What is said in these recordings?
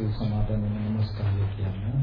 සිල් සමාදන් වෙන නමස්කාරය කියන්නේ.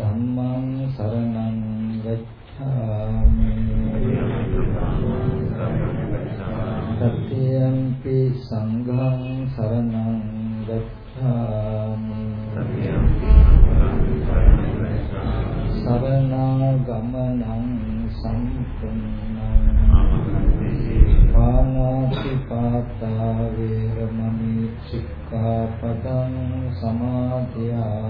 ධම්මං සරණං ගච්ඡාමි. සත්‍යංපි සංඝං සරණං ගච්ඡාමි. සරණාගමනං සම්පන්නං පානාති පාතා වේරමණී සික්ඛාපදං සමාදියා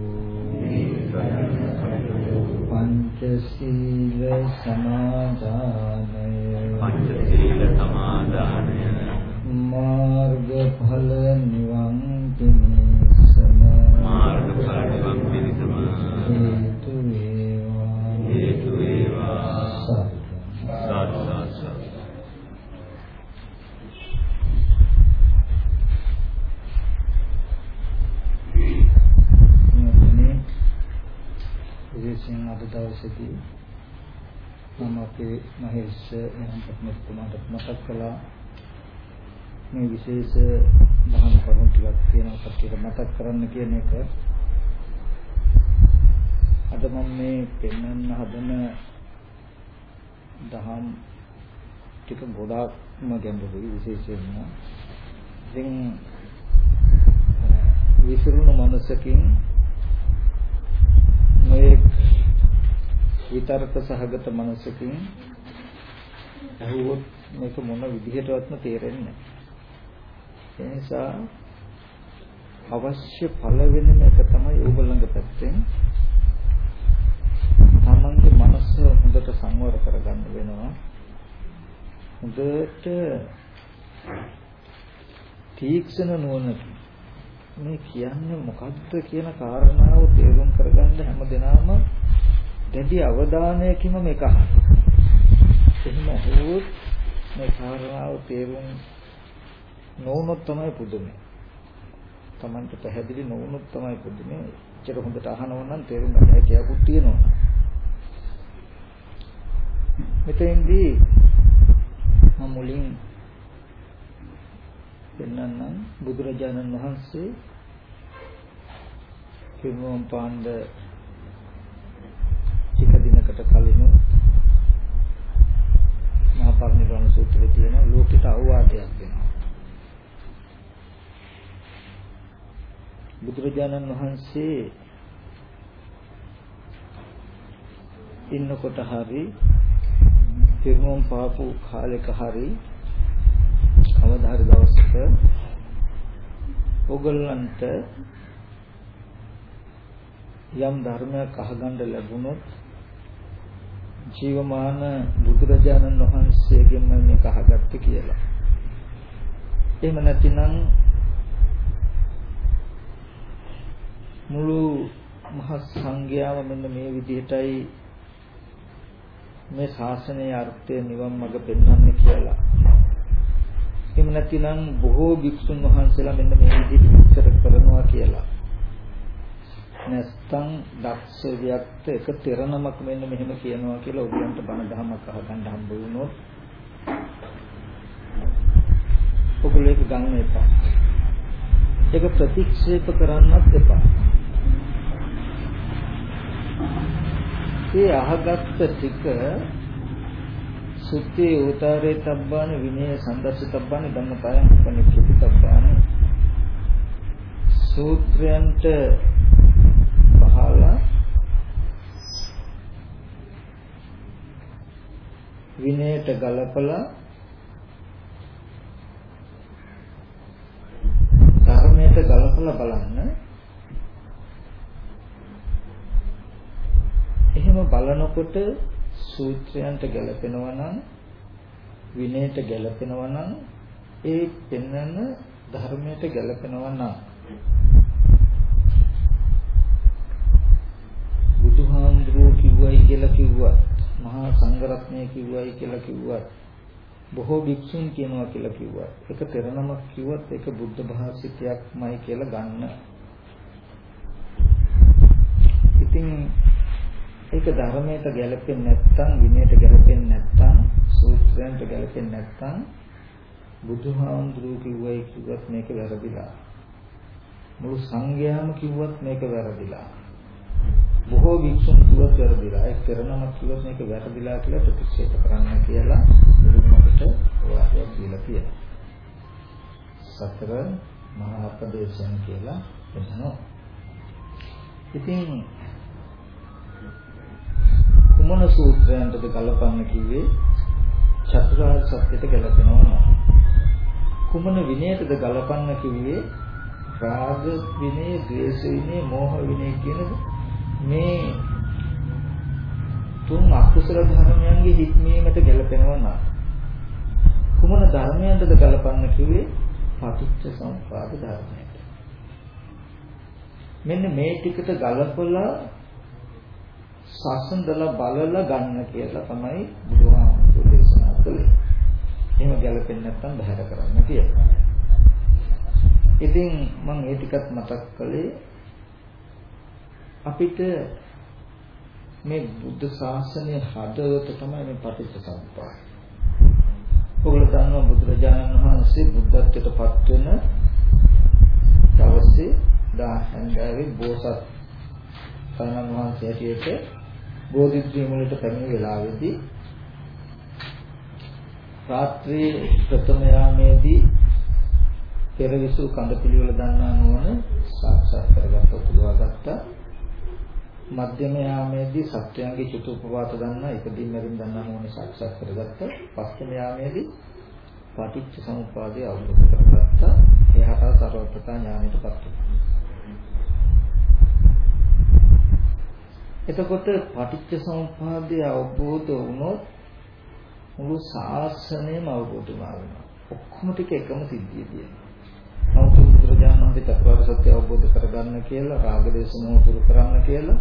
සීල සමාදා විශේෂ මහාන කරුණු ටිකක් තියෙනවා කට්ටියට මතක් කරන්න කියන එක. අද මම මේ පෙන්වන්න හදන දහම් ටික ගොඩාක්ම ගැඹුරුයි විශේෂයෙන්ම. ඉතින් විසිරුණු මනසකින් මේ විතර්ක සහගත මනසකින් අහුවොත් මේක මොන විදිහටවත්ම තේරෙන්නේ නැහැ ඒ නිසා අවශ්‍ය පළවෙනිම එක තමයි ඕගොල්ලන්ගේ පැත්තෙන් තමන්ගේ මනස හොඳට සංවර කරගන්න වෙනවා. හොඳට තීක්ෂණ නුවණකින් මේ කියන්නේ මොකද්ද කියන කාරණාව තේරුම් කරගන්න හැමදෙනාම දැඩි අවධානයකින්ම මේක අහන්න. එහෙම හොවොත් මේ කාරණාව තේරුම් නොවුනොත් තමයි පුදුමේ. Tamanට පැහැදිලි නොවුනොත් තමයි පුදුමේ. එච්චර හොඳට අහනව නම් තේරුම් ගන්න හැකියාවක් තියෙනවා. මෙතෙන්දී මම මුලින් පෙන්වන්නම් බුදුරජාණන් වහන්සේ පිරුම් පාණ්ඩ ටික දිනකට කලින් මහා පරිනිර්වාණ සූත්‍රයේ තියෙන ලෝකිත අවවාදයක් වෙනවා. බුදුරජාණන් වහන්සේ ඉන්නකොට හරි පිරුණම් පාපු කාලෙක හරි කවදා හරි දවසක ඔගලන්ට යම් ධර්මයක් අහගන්න ලැබුණොත් ජීවමාන බුදුරජාණන් වහන්සේගෙන් මේක අහගත්තේ කියලා. එහෙම නැතිනම් මුළු මහත් සංඝයාම මෙන්න මේ විදිහටයි මේ ශාසනයේ අර්ථය නිවන් මඟ පෙන්වන්නේ කියලා. එහෙම නැතිනම් බොහෝ භික්ෂුන් වහන්සේලා මෙන්න මේ විදිහට විස්තර කරනවා කියලා. නැත්තම් දක්ෂ වියක්ත එක තෙරනමක් මෙන්න මෙහෙම කියනවා කියලා ඔයගලන්ට බණ දහමක් අහගන්න හම්බ වුණොත් ඔගොල්ලෝ ඒක ගන්න එපා. ඒක ප්‍රතික්ෂේප කරන්නත් එපා. ඒ අහගත්ත ටික සුත්තේ උතරේ තබ්බාන විනය සම්දස්ස තබ්බාන ධම්මපයං උපනිෂති තබ්බාන සූත්‍රයන්ට පහලා විනයට ගලපලා. ධර්මයට ගලපලා බලන්න. එහෙම බලනකොට සූත්‍රයන්ට ගැලපෙනවා නම් විනයට ගැලපෙනවා නම් ඒ පෙන්වන ධර්මයට ගැලපෙනවා නම් බුදුහාමුදුරුවෝ කිව්වයි කියලා කිව්වත් මහා සංඝරත්නය කිව්වයි කියලා කිව්වත් බොහෝ භික්ෂුන් කියනවා කියලා කිව්වත් ඒක පෙරනමක් කිව්වත් ඒක බුද්ධ භාෂිතයක්මයි කියලා ගන්න. ඉතින් ඒක ධර්මයට ගැලපෙන්නේ නැත්නම් විනයට ගැලපෙන්නේ නැත්නම් සූත්‍රයන්ට ගැලපෙන්නේ නැත්නම් බුදුහාමුදුරුවෝ කිව්වයි කිව්වත් මේක වැරදිලා. මුළු සංඝයාම කිව්වත් මේක වැරදිලා. බොහෝ වික්ෂුන් කිව්වත් වැරදිලා. ඒ කරනමක් කිව්වත් මේක වැරදිලා කියලා ප්‍රතික්ෂේප කරන්න කියලා මුලින්මකට වාක්‍යයක් දීලා තියෙනවා. සතර මහා අපදේශයන් කියලා එනවා. ඉතින් කුමන සූත්‍රයන්ටද ගලපන්න කිව්වේ චතුරාර්ය සත්‍යයට ගැලපෙනවා කුමන විනයටද ගලපන්න කිව්වේ රාග විනය, ද්වේෂ විනය, මෝහ විනය කියන මේ තුන් අකුසල ධර්මයන්ගේ හික්මීමට ගැලපෙනවා නම් කුමන ධර්මයන්ටද ගලපන්න කිව්වේ පටිච්ච සමුප්පාද ධර්මයට මෙන්න මේ ටිකට ගලපලා සසඳලා බලලා ගන්න කියලා තමයි බුදුහාමුදුරු දේශනා කළේ. එහෙම ගැලපෙන්නේ නැත්නම් බහැර කරන්න කියලා. ඉතින් මම ඒ ටිකත් මතක් කළේ අපිට මේ බුද්ධ ශාසනය හදවත තමයි මේ පටිච්චසමුප්පාද. ඔයගොල්ලෝ දන්නවා බුදුරජාණන් වහන්සේ බුද්ධත්වයට පත් වෙන දවසේ දාහන්දාවේ බෝසත් සානන් වහන්සේ හැටියට බෝධිත්‍රි මුලට පැමිණි වෙලාවේදී රාත්‍රියේ ප්‍රථම යාමේදී පෙරවිසු කඳ පිළිවෙල දන්නා නුවණ සාක්ෂාත් කරගත්ත උපදවා ගත්තා මධ්‍යම යාමේදී සත්‍යයන්ගේ චතුප්පවාත දන්නා ඉදදී මරින් දන්නා නුවණ සාක්ෂාත් කරගත්ත පස්වෙනි යාමේදී පටිච්ච සමුප්පාදය අවබෝධ කරගත්තා එහාට සර්වප්‍රතා ඥානයටපත් වුණා එතකොට පටිච්ච සමුප්පාදය අවබෝධ වුණොත් මුළු ශාසනයම අවබෝධ වෙනවා. ඔක්කොම ටික එකම සිද්ධියදී. නමුත් බුදුරජාණන් වහන්සේ චතුරාර්ය සත්‍ය අවබෝධ කරගන්න කියලා රාග දේශ මොහ දුරු කරන්න කියලා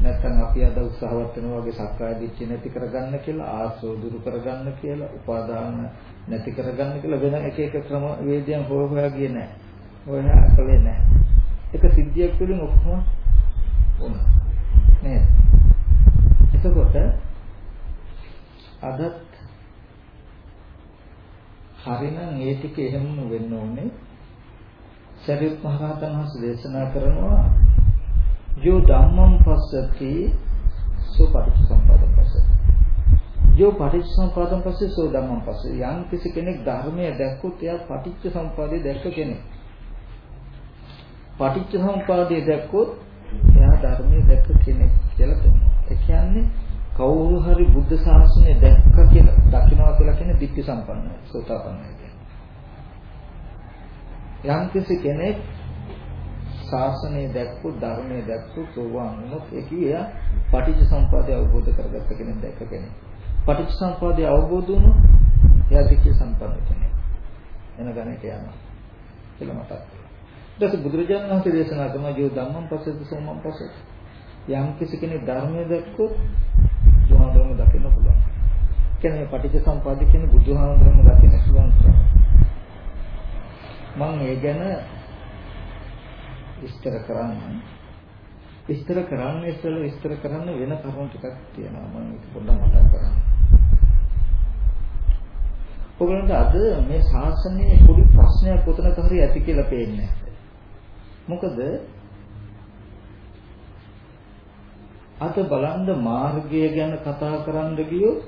නැත්නම් අපි අද උත්සාහවත් වෙනවා වගේ සක්කාය දිට්ඨිය නැති කරගන්න කියලා ආසෝ දුරු කරගන්න කියලා උපාදාන නැති කරගන්න කියලා වෙන එක එක ක්‍රම වේදයන් හොය හොයා ගියේ නැහැ. හොයා කළේ නැහැ. එක සිද්ධියක් තුළින් ඔක්කොම වුණා. නේද? එතකොට අදත් හරිනම් ඒ ටික එහෙම වෙන්න ඕනේ. සරියුත් මහ රහතන් වහන්සේ දේශනා කරනවා යෝ ධම්මං පස්සති සෝ පටිච්චසමුප්පාදං පස්සති. යෝ පටිච්චසමුප්පාදං පස්සේ සෝ ධම්මං පස්සේ. යම් කිසි කෙනෙක් ධර්මය දැක්කොත් එයා පටිච්චසමුප්පාදය දැක්ක කෙනෙක්. පටිච්ච සමුපාදය දැක්කොත් එයා ධර්මයේ දැක්ක කෙනෙක් කියලා කියනවා. ඒ කියන්නේ කවුරු හරි බුද්ධ ශාසනය දැක්ක කියලා දකින්නවා කියලා කියන්නේ ditthi සම්පන්නයි සෝතාපන්නයි කියන්නේ. යම් කෙනෙක් ශාසනය දැක්කු ධර්මයේ දැක්කු සෝවාන් වුණොත් ඒ කිය පටිච්ච සම්පදාය අවබෝධ කරගත්ත කෙනෙක් දැක්ක කෙනෙක්. පටිච්ච සම්පදාය අවබෝධ වුණොත් එයා ditthi සම්පන්න කෙනෙක්. එන ගණයට යනවා. කියලා මතක් කරගන්න. ඊට පස්සේ බුදුරජාණන් වහන්සේ දේශනා කරන යෝ ධම්මං පස්සෙත් සෝමං පස්සෙත් යම් කිසි කෙනෙක් ධර්මයේ දැක්කොත් බුදුහාමුදුරම දකින්න පුළුවන්. කියන්නේ මේ පටිච්ච සම්පදාය කියන බුදුහාමුදුරම දකින්න පුළුවන්. මම ඒ ගැන විස්තර කරන්න විස්තර කරන්න ඉස්සෙල්ලා විස්තර කරන්න වෙන කරුණු ටිකක් තියෙනවා මම ඒක පොඩ්ඩක් මතක් කරන්න. ඔයගොල්ලන්ට අද මේ ශාසනයේ පොඩි ප්‍රශ්නයක් උතනක හරි ඇති කියලා පේන්නේ මොකද අද බලන්න මාර්ගය ගැන කතා කරන්න ගියොත්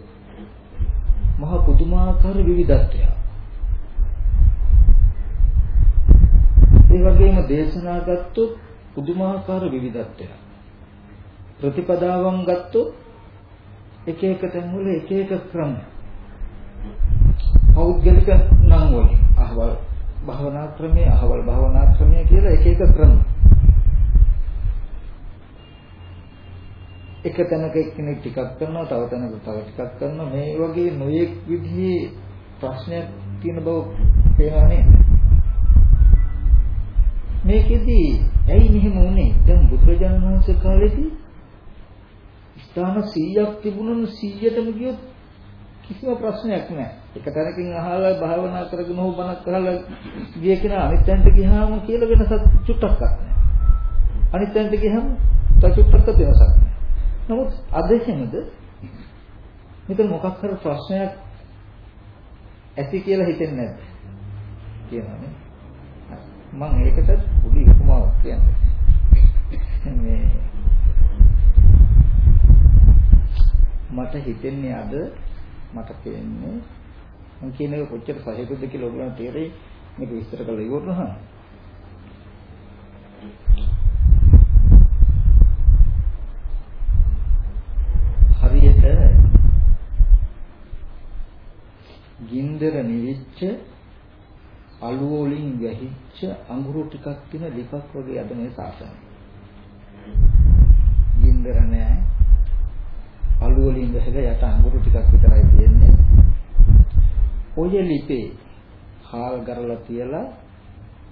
මහ පුදුමාකාර විවිධත්වයක්. ඒ වගේම දේශනා ගත්තොත් පුදුමාකාර විවිධත්වයක්. ප්‍රතිපදාවන් ගත්තොත් එක එක තැන් වල එක එක ක්‍රම. පෞද්ගලික නම් වලින් අහවල් භාවනා ක්‍රමය, අහවල් භාවනා ක්‍රමය කියලා එක එක ක්‍රම. එක තැනක එක්කෙනෙක් ටිකක් කරනවා තව තැනක තව ටිකක් කරනවා මේ වගේ නොයෙක් විදිහේ ප්‍රශ්නයක් තියෙන බව පේනවා නේද මේකෙදි ඇයි මෙහෙම වුනේ දැන් බුදුරජාණන් වහන්සේ කාලේදී ස්ථාන 100ක් තිබුණොත් 100ටම ගියොත් කිසිම ප්‍රශ්නයක් නැහැ එක තැනකින් අහලා භාවනා කරගෙන හෝ බණක් අහලා ගිය කෙනා අනිත් තැනට ගියාම කියලා වෙනසක් චුට්ටක්වත් නැහැ අනිත් තැනට ගියාම තව චුට්ටක්වත් වෙනසක් නැහැ නමුත් අද එහෙමද? මෙතන මොකක් හරි ප්‍රශ්නයක් ඇති කියලා හිතෙන්නේ නැද්ද? කියනවානේ. මම ඒකට පොඩි උපමාවක් කියන්නේ. මේ මට හිතෙන්නේ අද මට පේන්නේ මම කියන එක කොච්චර සහයකද කියලා ඔයගොල්ලන්ට තේරෙයි මේක විස්තර කරලා ඉවරනහම ගින්දර නිවිච්ච අලු වලින් වැහිච්ච අඟුරු ටිකක් තියෙන ලිපක් වගේ අද මේ සාසනය. ගින්දර නෑ. අලු වලින් වැහිලා යට අඟුරු ටිකක් විතරයි තියෙන්නේ. ඔය ලිපේ හාල් කරලා තියලා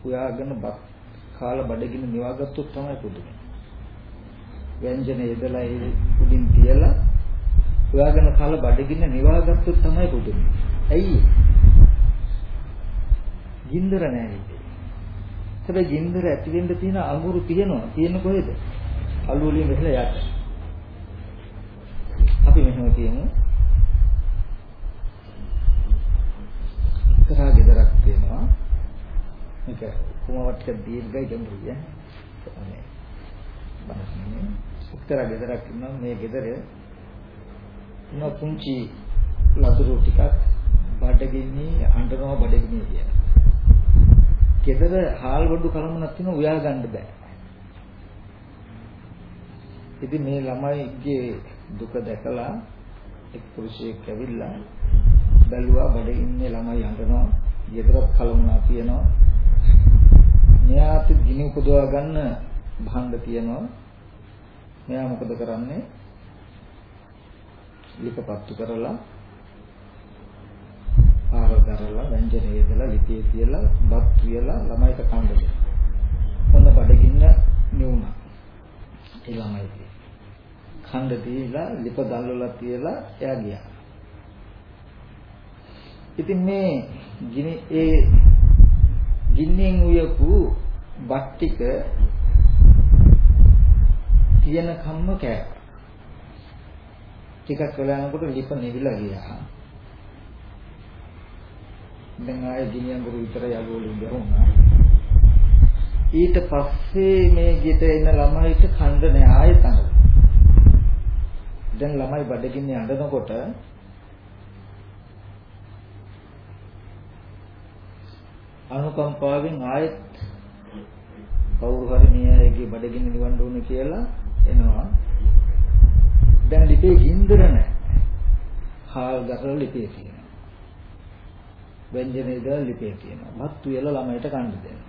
හොයාගෙන බත් කාලා බඩගින්න නිවාගත්තොත් තමයි පුදුමයි. ව්‍යංජන යදලා ඒ උඩින් තියලා හොයාගෙන කාලා බඩගින්න නිවාගත්තොත් තමයි පුදුමයි. ඇයි? ගින්දර නැහැ ඉතින්. හැබැයි ගින්දර ඇති වෙන්න තියෙන අඟුරු තියෙනවා. තියෙන කොහෙද? අලු වලින් වෙහලා යට. අපි මෙහෙම කියමු. කරා ගෙදරක් තියෙනවා. මේක කොමවත් ටික දීර්ඝයි ගැඹුරුයි ඈ. බලන්න. උත්තර ගෙදරක් ඉන්නවා මේ ගෙදර ඉන්න පුංචි ලදරු ටිකක් බඩගින්නේ අඬනවා බඩගින්නේ කියන. ගෙදර හාල් වඩු කලමනක් තියෙනවා උයා ගන්න බෑ. ඉතින් මේ ළමයිගේ දුක දැකලා එක් පුරුෂයෙක් ඇවිල්ලා බැලුවා බඩගින්නේ ළමයි අඬනවා. ගෙදරත් කලමනක් තියෙනවා. මෙයාට ගිනි උපදවා ගන්න භාණ්ඩ තියෙනවා. මෙයා මොකද කරන්නේ? ලිපපත්තු කරලා ආහාර දරලා ව්‍යංජන යදලා ලිපිය තියලා බත් තියලා ළමයිට කන්න දෙනවා. හොඳ බඩගින්න නිවුණා. ඒ ළමයිට. කන්න දීලා ලිප දැල්වලා තියලා එයා ගියා. ඉතින් මේ ගිනි ඒ ගින්නෙන් උයපු බත් ටික තියෙන කම්ම කෑවා. ටිකක් වෙලා යනකොට ලිප නිවිලා ගියා. දැන් ආයේ ගිනි අඟුරු විතරයි අගෝලින් ගහුණා. ඊට පස්සේ මේ ගෙට එන ළමයිට කණ්ඩ නෑ ආයෙත් අඬන. දැන් ළමයි බඩගින්නේ අඬනකොට අනුකම්පාවෙන් ආයෙත් කවුරු හරි මේ අයගේ බඩගින්න නිවන්න ඕනේ කියලා එනවා. දැන් ලිපේ ගින්දර නැහැ. හාල් ගසලා ලිපේ තියෙනවා. ව්‍යංජනේ දාලා ලිපේ තියෙනවා. මත් වේල ළමයට කන්න දෙන්න.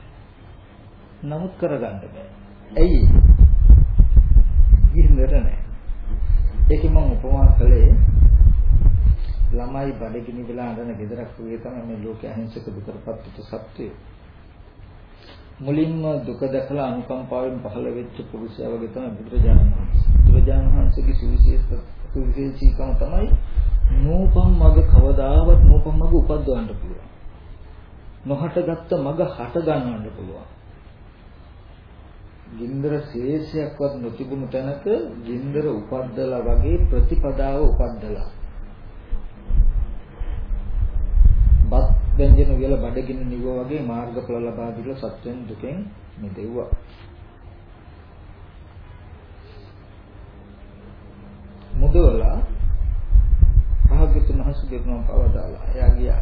නමුත් කරගන්න බෑ. ඇයි? ගින්දර නැහැ. ඒකෙන් මම උපමා කළේ ළමයි බඩගිනි වෙලා අඬන ගෙදරක් වගේ තමයි මේ ලෝකයේ අහිංසක දුකටපත් සත්‍යය. මුලින්ම දුක දැකලා අනුකම්පාවෙන් පහළ වෙච්ච පුරුෂයා වගේ තමයි බුදුරජාණන් වහන්සේ. බුදුරජාණන් වහන්සේගේ සුවිශේෂ සුවිශේෂීකම තමයි නූපම් මග කවදාවත් නූපම් මග උපද්දවන්න පුළුවන්. නොහටගත්ත මග හට ගන්නවන්න පුළුවන්. ගින්දර ශේෂයක්වත් නොතිබුණු තැනක ගින්දර උපද්දලා වගේ ප්‍රතිපදාව උපද්දලා බත් ව්‍යංජන වල බඩගින්න නිව වගේ මාර්ගඵල ලබා දීලා සත්වෙන් දුකෙන් මිදෙව්වා. යොදවලා භාග්‍යතුන් වහන්සේ දෙවියන් පවදාලා එයා ගියා.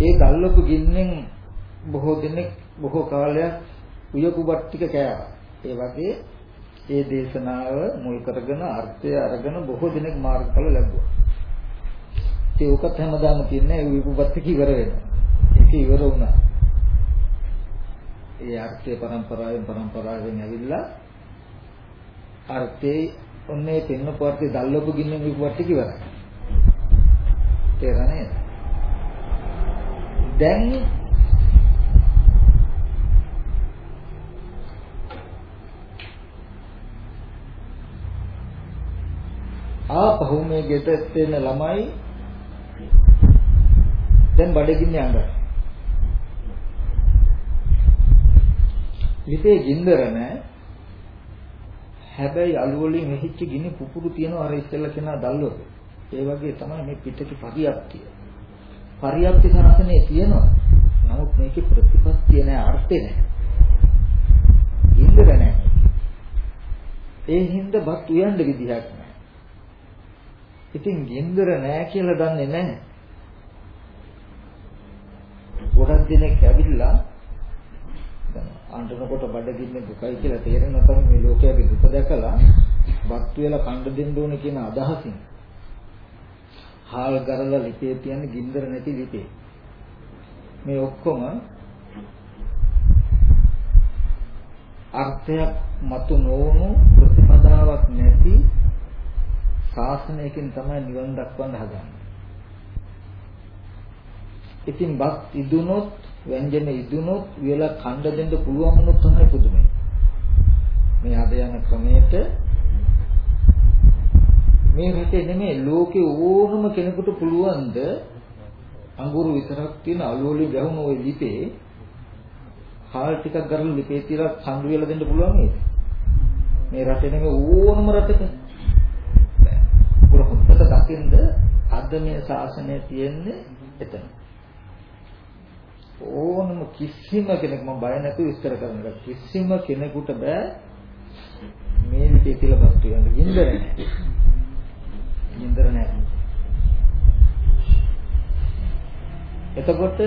ඒ ගල්ලපු ගින්නෙන් බොහෝ දෙනෙක් බොහෝ කාලයක් උයපු බත් ටික කෑවා. ඒ වගේ ඒ දේශනාව මුල් කරගෙන අර්ථය අරගෙන බොහෝ දෙනෙක් මාර්ගඵල ලැබුවා. ඒ උකත් හැමදාම තියන්නේ උයපු බත් ටික ඉවර වෙනවා. ඒක ඉවර වුණා. ඒ අර්ථය પરම්පරාවෙන් પરම්පරාවෙන් ඇවිල්ලා අර්ථේ ඔන්නේ පෙන්න පොර්තේ දැල්ලපු ගින්න විපුපත් ඉවරයි. තේරෙන්නේ? දැන් ආපහු මේ ගෙදරට එන ළමයි දැන් බඩගින්නේ අඬන. ලිපේ ගින්දර නැහැ. හැබැයි අලු වලින් මෙහිච්ච ගිනි පුපුරු තියෙනවා අර ඉස්සෙල්ලා කෙනා දැල්ලුවද. ඒ වගේ තමයි මේ පිටකේ පරියප්තිය. පරියප්ති සාසනයේ තියෙනවා. නමුත් මේකේ ප්‍රතිපත්තිය නැහැ අර්ථය නැහැ. ගින්දර නැහැ. ඒ හින්දා බත් උයන්න විදිහක් නැහැ. ඉතින් ගින්දර නැහැ කියලා දන්නේ නැහැ. ගොඩක් දෙනෙක් ඇවිල්ලා අඬනකොට බඩගින්නේ දුකයි කියලා තේරෙන තමයි මේ ලෝකයේ දුක දැකලා බත් වේලා කණ්ඩ දෙන්න ඕනේ කියන අදහසින් හාල් ගරලා ලිපේ තියන්නේ ගින්දර නැති ලිපේ. මේ ඔක්කොම අර්ථයක් මතු නොවුණු ප්‍රතිපදාවක් නැති ශාසනයකින් තමයි නිවන් දක්වන්න හදන්නේ. ඉතින් බත් ඉදුනොත් ව්‍යංජන ඉදුනොත් වියලා කණ්ඩ දෙන්න පුළුවන් වුණොත් තමයි පුදුමයි. මේ අද යන ක්‍රමයට මේ රටේ නෙමෙයි ලෝකේ ඕනම කෙනෙකුට පුළුවන්ද අඟුරු විතරක් තියෙන අලුවලි ගැහුණු ওই ලිපේ හාල් ටිකක් ගරලා ලිපේ තියලා කඳු වෙලා දෙන්න පුළුවන් නේද? මේ රටේ නෙමෙයි ඕනම රටක. පුරහොත්තට දකින්ද අද මේ ශාසනය තියෙන්නේ එතන. ඕනම කිසිම කෙනෙක් මම බය නැතුව විස්තර කරන්න කිසිම කෙනෙකුට බෑ මේ විදිහේ කියලා බස් කියන්න ගින්දර නැහැ. ගින්දර නැහැ. එතකොට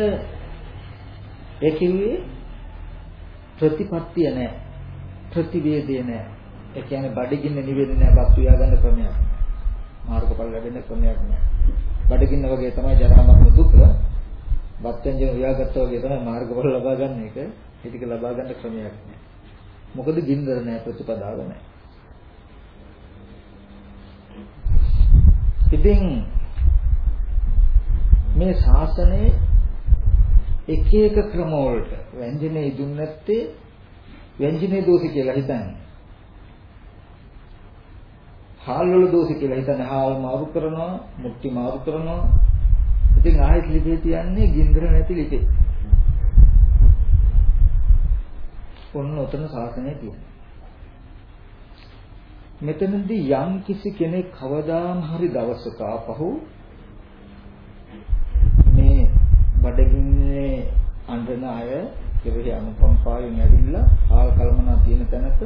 ඒ කිව්වේ ප්‍රතිපත්තිය නැහැ. ප්‍රතිවේදය නැහැ. ඒ කියන්නේ බඩගින්න නිවෙන්නේ නැහැ බස් උයා ගන්න ක්‍රමයක්. මාර්ගඵල ලැබෙන්න ක්‍රමයක් නැහැ. බඩගින්න වගේ තමයි ජරා මරණ දුක වත්යන්ජන උයාගත්තා වගේ තමයි මාර්ගඵල ලබා ගන්න එක. ඒ ටික ලබා ගන්න ක්‍රමයක් නෑ. මොකද ගින්දර නෑ ප්‍රතිපදාව නෑ. ඉතින් මේ ශාසනයේ එක එක ක්‍රම වලට ව්‍යංජනේ ඉදුන් නැත්තේ ව්‍යංජනේ දෝෂ කියලා හිතන්නේ. හාල් වල දෝෂ කියලා හිතන්නේ හාල් මාරු කරනවා, මුට්ටි මාරු කරනවා, ඉතින් ආයෙත් ලිපේ තියන්නේ ගින්දර නැති ලිපේ. ඔන්න ඔතන සාසනය තියෙනවා. මෙතනදී යම් කිසි කෙනෙක් කවදාම හරි දවසක ආපහු මේ බඩගින්නේ අඬන අය කෙරෙහි අනුකම්පාවෙන් ඇවිල්ලා ආල් කල්මනා තියෙන තැනක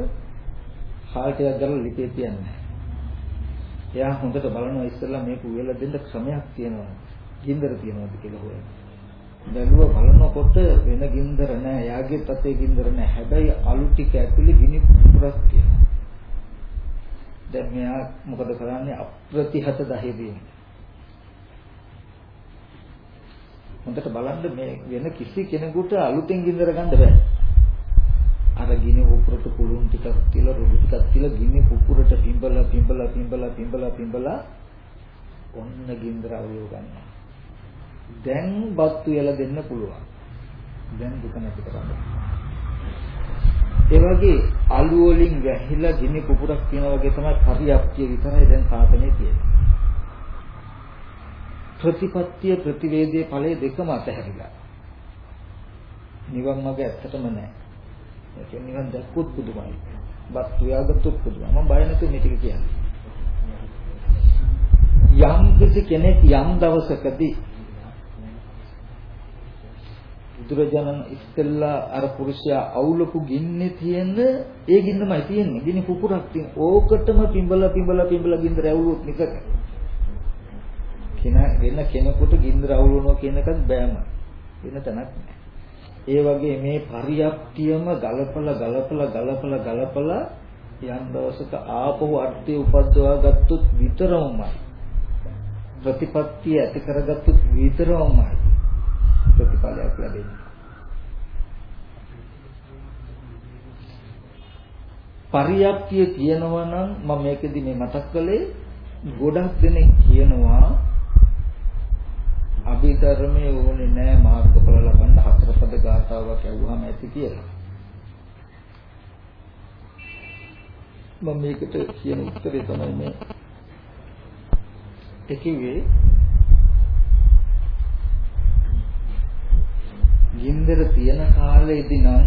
හාල් ටිකක් ගලලා ලිපේ තියන්නේ. එයා හොඳට බලනවා ඉස්සෙල්ලා මේක උයලා දෙන්න ක්‍රමයක් තියෙනවා. ගින්දර තියනවාද කියලා හොයන. බැලුව බලනකොට වෙන ගින්දර නෑ. යාගේ මගේ තතේ ගින්දර නැහැ. හැබැයි අලු ටික ඇතුලේ ගිනි පුපුරක් තියෙනවා. දැන් මෙයා මොකද කරන්නේ අප්‍රතිහත ධෛර්යයෙන්. හොඳට බලන්න මේ වෙන කිසි කෙනෙකුට අලුතෙන් ගින්දර ගන්න බෑ. අර ගිනි පුපුරට පුළුන් ටිකක් තියලා රුඩු ටිකක් තියලා ගිනි පුපුරට පිඹලා පිඹලා පිඹලා පිඹලා පිඹලා ඔන්න ගින්දර අවයව ගන්නවා. දැන් බත්තු යලා දෙන්න පුළුවන්. දැන් දුක නැති කරන්න. ඒ වගේ අලු වලින් වැහිලා ගිනි පුපුරක් තියෙන වගේ තමයි පරියප්තිය විතරයි දැන් සාසනේ තියෙන්නේ. ප්‍රතිපත්තිය ප්‍රතිවේදයේ ඵලයේ දෙකම අතහැරිලා. නිවන් මාර්ගය ඇත්තටම නැහැ. ඒ කියන්නේ නිවන් දැක්කොත් පුදුමයි. බත් උයාගත්තොත් පුදුමයි. මම බය නැතුව මේ ටික කියන්නේ. යම් කෙනෙක් යම් දවසකදී බුදුරජාණන් ඉස්සෙල්ලා අර පුරුෂයා අවුලපු ගින්නේ තියෙන ඒ ගින්නමයි තියෙන්නේ. ගිනි පුපුරක් තියෙන. ඕකටම පිඹලා පිඹලා පිඹලා ගින්දර ඇවුලුත් නිකක. කෙන වෙන කෙනෙකුට ගින්දර අවුලනවා කියන එකත් බෑම. වෙන තැනක් නෑ. ඒ වගේ මේ පරියප්තියම ගලපලා ගලපලා ගලපලා ගලපලා යම් දවසක ආපහු අර්ථය උපද්දවා ගත්තොත් විතරමයි. ප්‍රතිපත්තිය ඇති කරගත්තොත් විතරමයි. ප්‍රතිඵලයක් ලැබෙන්නේ. පරියප්තිය කියනවා නම් මම මේකෙදි මේ මතක් කළේ ගොඩක් දෙනෙක් කියනවා අභිධර්මයේ ඕනේ නෑ මාර්ගඵල ලබන්න හතරපද ගාථාවක් ඇහුවාම ඇති කියලා. මම මේකට කියන උත්තරේ තමයි මේ ඒකේ ගින්දර තියෙන කාලෙදී නම්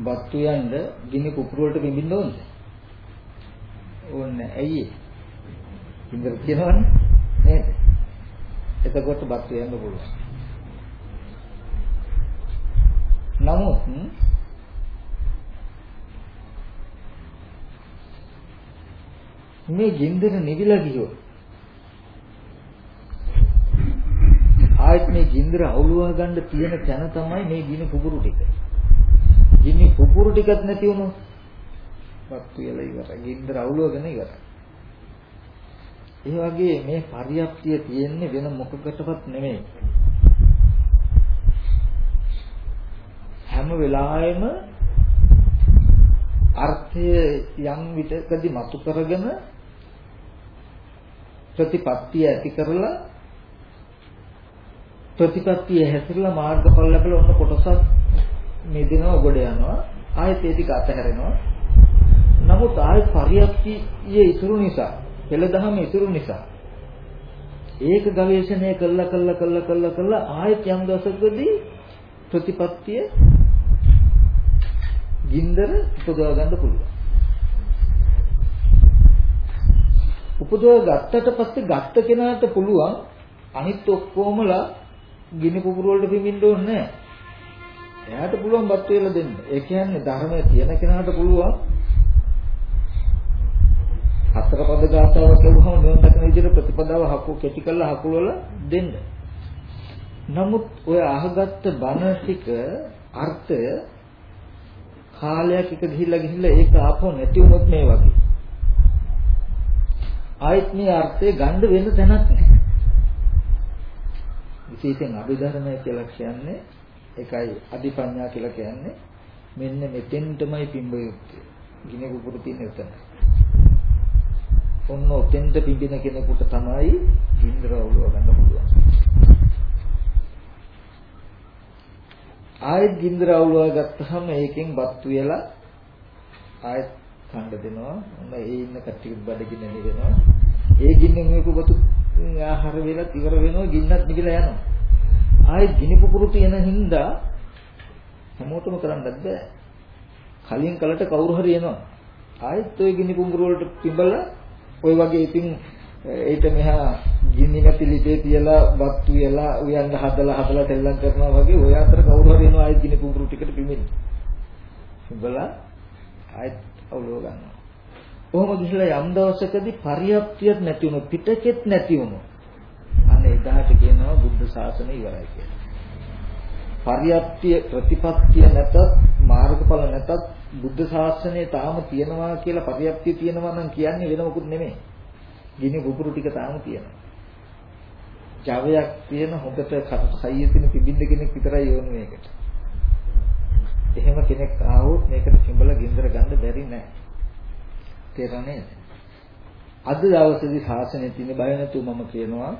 බත්තු යන්න ගිනි කුපුර වලට බින්දින්න ඕනද? ඕනේ ඇයි? ගින්දර තියෙනවනේ නේද? එතකොට බත්තු යන්න පුළුවන්. නමුත් මේ ගින්දර නිවිලා ගියොත් ආයෙත් මේ ගින්දර අවුලවා ගන්න තියෙන තැන තමයි මේ ගිනි පුපුරු ටික. ගිනි පුපුරු ටිකත් නැති වුණොත් වත් කියලා ඉවරයි. ගින්දර අවුලවගෙන ඉවරයි. ඒ වගේ මේ පරියප්තිය තියෙන්නේ වෙන මොකකටවත් නෙමෙයි. හැම වෙලාවෙම අර්ථය යම් විටකදී මතු කරගෙන ප්‍රතිපත්තිය ඇති කරලා ප්‍රතිපත්තිය හැසිරලා මාර්ගඵල ලැබලා ඔන්න කොටසක් මෙදිනව ගොඩ යනවා. ආයෙත් ඒ ටික අතහැරෙනවා. නමුත් ආයෙත් පරියප්තියේ ඉතුරු නිසා පෙළදහම ඉතුරු නිසා ඒක ගවේෂණය කළා කළා කළා කළා කළා ආයෙත් යම් දවසකදී ප්‍රතිපත්තිය ගින්දර උපදවා ගන්න පුළුවන්. උපදවා ගත්තට පස්සේ ගත්ත කෙනාට පුළුවන් අනිත් ඔක්කොමලා ගිනි පුපුර වලට පිඹින්න ඕනේ නැහැ. එයාට පුළුවන් බත් වේලා දෙන්න. ඒ කියන්නේ ධර්මයේ තියෙන කෙනාට පුළුවන් හතර පද ගාතාවක් ලැබුවම නිවන් දකින විදිහට ප්‍රතිපදාව හකු කෙටි කරලා හකුලවල දෙන්න. නමුත් ඔය අහගත්ත බණ ටික අර්ථය කාලයක් එක ගිහිල්ලා ගිහිල්ලා ඒක ආපහු නැති වුණොත් මේ වගේ. ආයෙත් මේ අර්ථය ගන්න වෙන තැනක් නැහැ. විශේෂයෙන් අභිධර්මය කියලා කියන්නේ ඒකයි අධිපඤ්ඤා කියලා කියන්නේ මෙන්න මෙතෙන්ටමයි පිම්බ යුත්තේ. ගිනි කුපුරු තියෙන එතන. ඔන්න ඔතෙන්ට පිඹින කෙනෙකුට තමයි ඉන්ද්‍ර උලව ගන්න පුළුවන්. ආයෙත් ගින්දර අවුලව ගත්තාම ඒකෙන් බත් වෙලා ආයෙත් කන්න දෙනවා. ඔන්න ඒ ඉන්න කට්ටිය බඩගින්න නෙවෙනවා. ඒ ගින්නෙන් මේක බතු ආහාර වේලත් ඉවර වෙනවා ගින්නත් නිවිලා යනවා. ආයෙත් ගිනි පුපුරු තියෙන හින්දා හැමෝටම කරන්නත් බෑ. කලින් කලට කවුරු හරි එනවා. ආයෙත් ওই ගිනි පුපුරු වලට පිඹලා ওই වගේ ඉතින් ඒිට මෙහා ගිනි නැතිලිතේ තියලා වත්තු වෙලා උයන් හදලා හදලා තෙල්ලම් කරනවා වගේ ඔය අතර කවුරු හරි එනවා ආයෙත් ගිනි පුපුරු ටිකට පිඹින්න. පිඹලා ආයෙත් අවුලව ගන්නවා. කොහොම ගිහිලා යම් දවසකදී පරියප්තියක් නැති වුණොත් පිටකෙත් නැති වුණොත් අන්න එදාට කියනවා බුද්ධ ශාසනය ඉවරයි කියලා. පරියප්තිය ප්‍රතිපත්තිය නැතත් මාර්ගඵල නැතත් බුද්ධ ශාසනය තාම තියෙනවා කියලා පරියප්තිය තියෙනවා නම් කියන්නේ වෙන මොකුත් නෙමෙයි. ගිනි පුපුරු ටික තාම තියෙනවා. ජවයක් තියෙන හොඳට කයිය තියෙන තිබින්න කෙනෙක් විතරයි යෝනු මේකට. එහෙම කෙනෙක් ආවොත් මේකට කිඹල ගින්දර ගන්න බැරි නෑ. තේරෙන්නේ නේද? අද දවසේදී ශාසනයේ තියෙන බය නැතුව මම කියනවා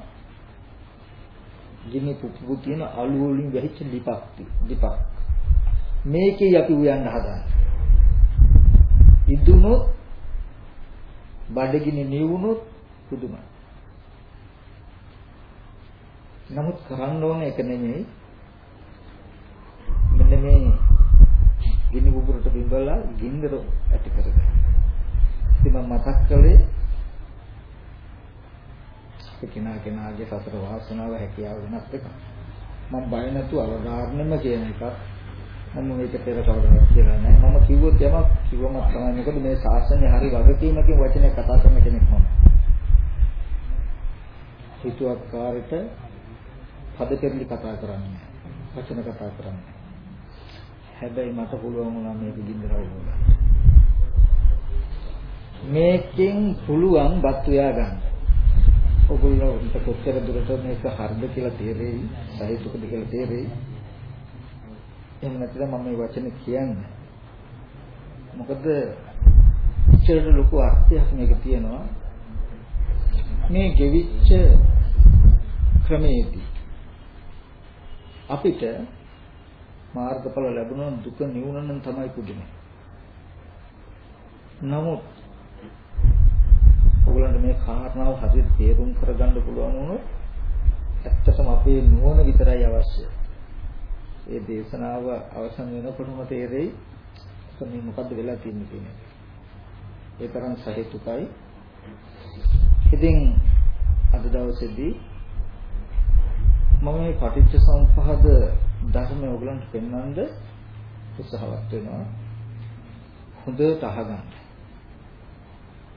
ගිනි පුපුරු තියෙන අලු වලින් වැහිච්ච ලිපක් ලිපක්. මේකේ අපි උයන්න හදන්නේ. ඉදුණොත් බඩගිනි නිවුණොත් පුදුමයි. නමුත් කරන්න ඕන එක නෙමෙයි මෙන්න මේ ගිනි පුපුරට බිඹලා ගින්දර ඇති කරගන්න. ඉතින් මම මතක් කළේ කෙනා කෙනාගේ සතර වාසනාව හැකියාව වෙනස් එකක්. මම බය නැතුව අවධාරණයම කියන එකක් මම මේක පෙර කවදාවත් කියලා නැහැ. මම කිව්වොත් යමක් කිව්වම තමයි මොකද මේ ශාසනය හරි වගකීමකින් වචනයක් කතා කරන කෙනෙක් මම. හිතුවක්කාරට පද පෙරලි කතා කරන්නේ වචන කතා කරන්නේ. හැබැයි මට පුළුවන් වුණා මේක ගින්දරව ගන්න. මේකෙන් පුළුවන් බත් උයා ගන්න. ඔගොල්ලන්ට කොච්චර දුරට මේක හරිද කියලා තේරෙයි, සහිතුකද කියලා තේරෙයි. එහෙම නැත්නම් මම මේ වචනේ කියන්නේ. මොකද ඉච්ඡරට ලොකු අර්ථයක් මේක තියෙනවා. මේ ගෙවිච්ච ක්‍රමයේදී අපිට මාර්ගඵල ලැබුණොත් දුක නිවුණනම් තමයි පුදුමයි. නමුත් ඔයගලන්ට මේ කාරණාව හරියට තේරුම් කරගන්න පුළුවන් වුණොත් ඇත්තටම අපේ නුවණ විතරයි අවශ්‍ය. ඒ දේශනාව අවසන් වෙනකොටම තේරෙයි මේ මොකද්ද වෙලා තියෙන්නේ කියන එක. ඒ තරම් සහිතුකයි. ඉතින් අද දවසේදී මම මේ පටිච්ච සමුප්පාද ධර්මය ඔයගලන්ට පෙන්වන්න උත්සාහවත් වෙනවා. හොඳට අහගන්න.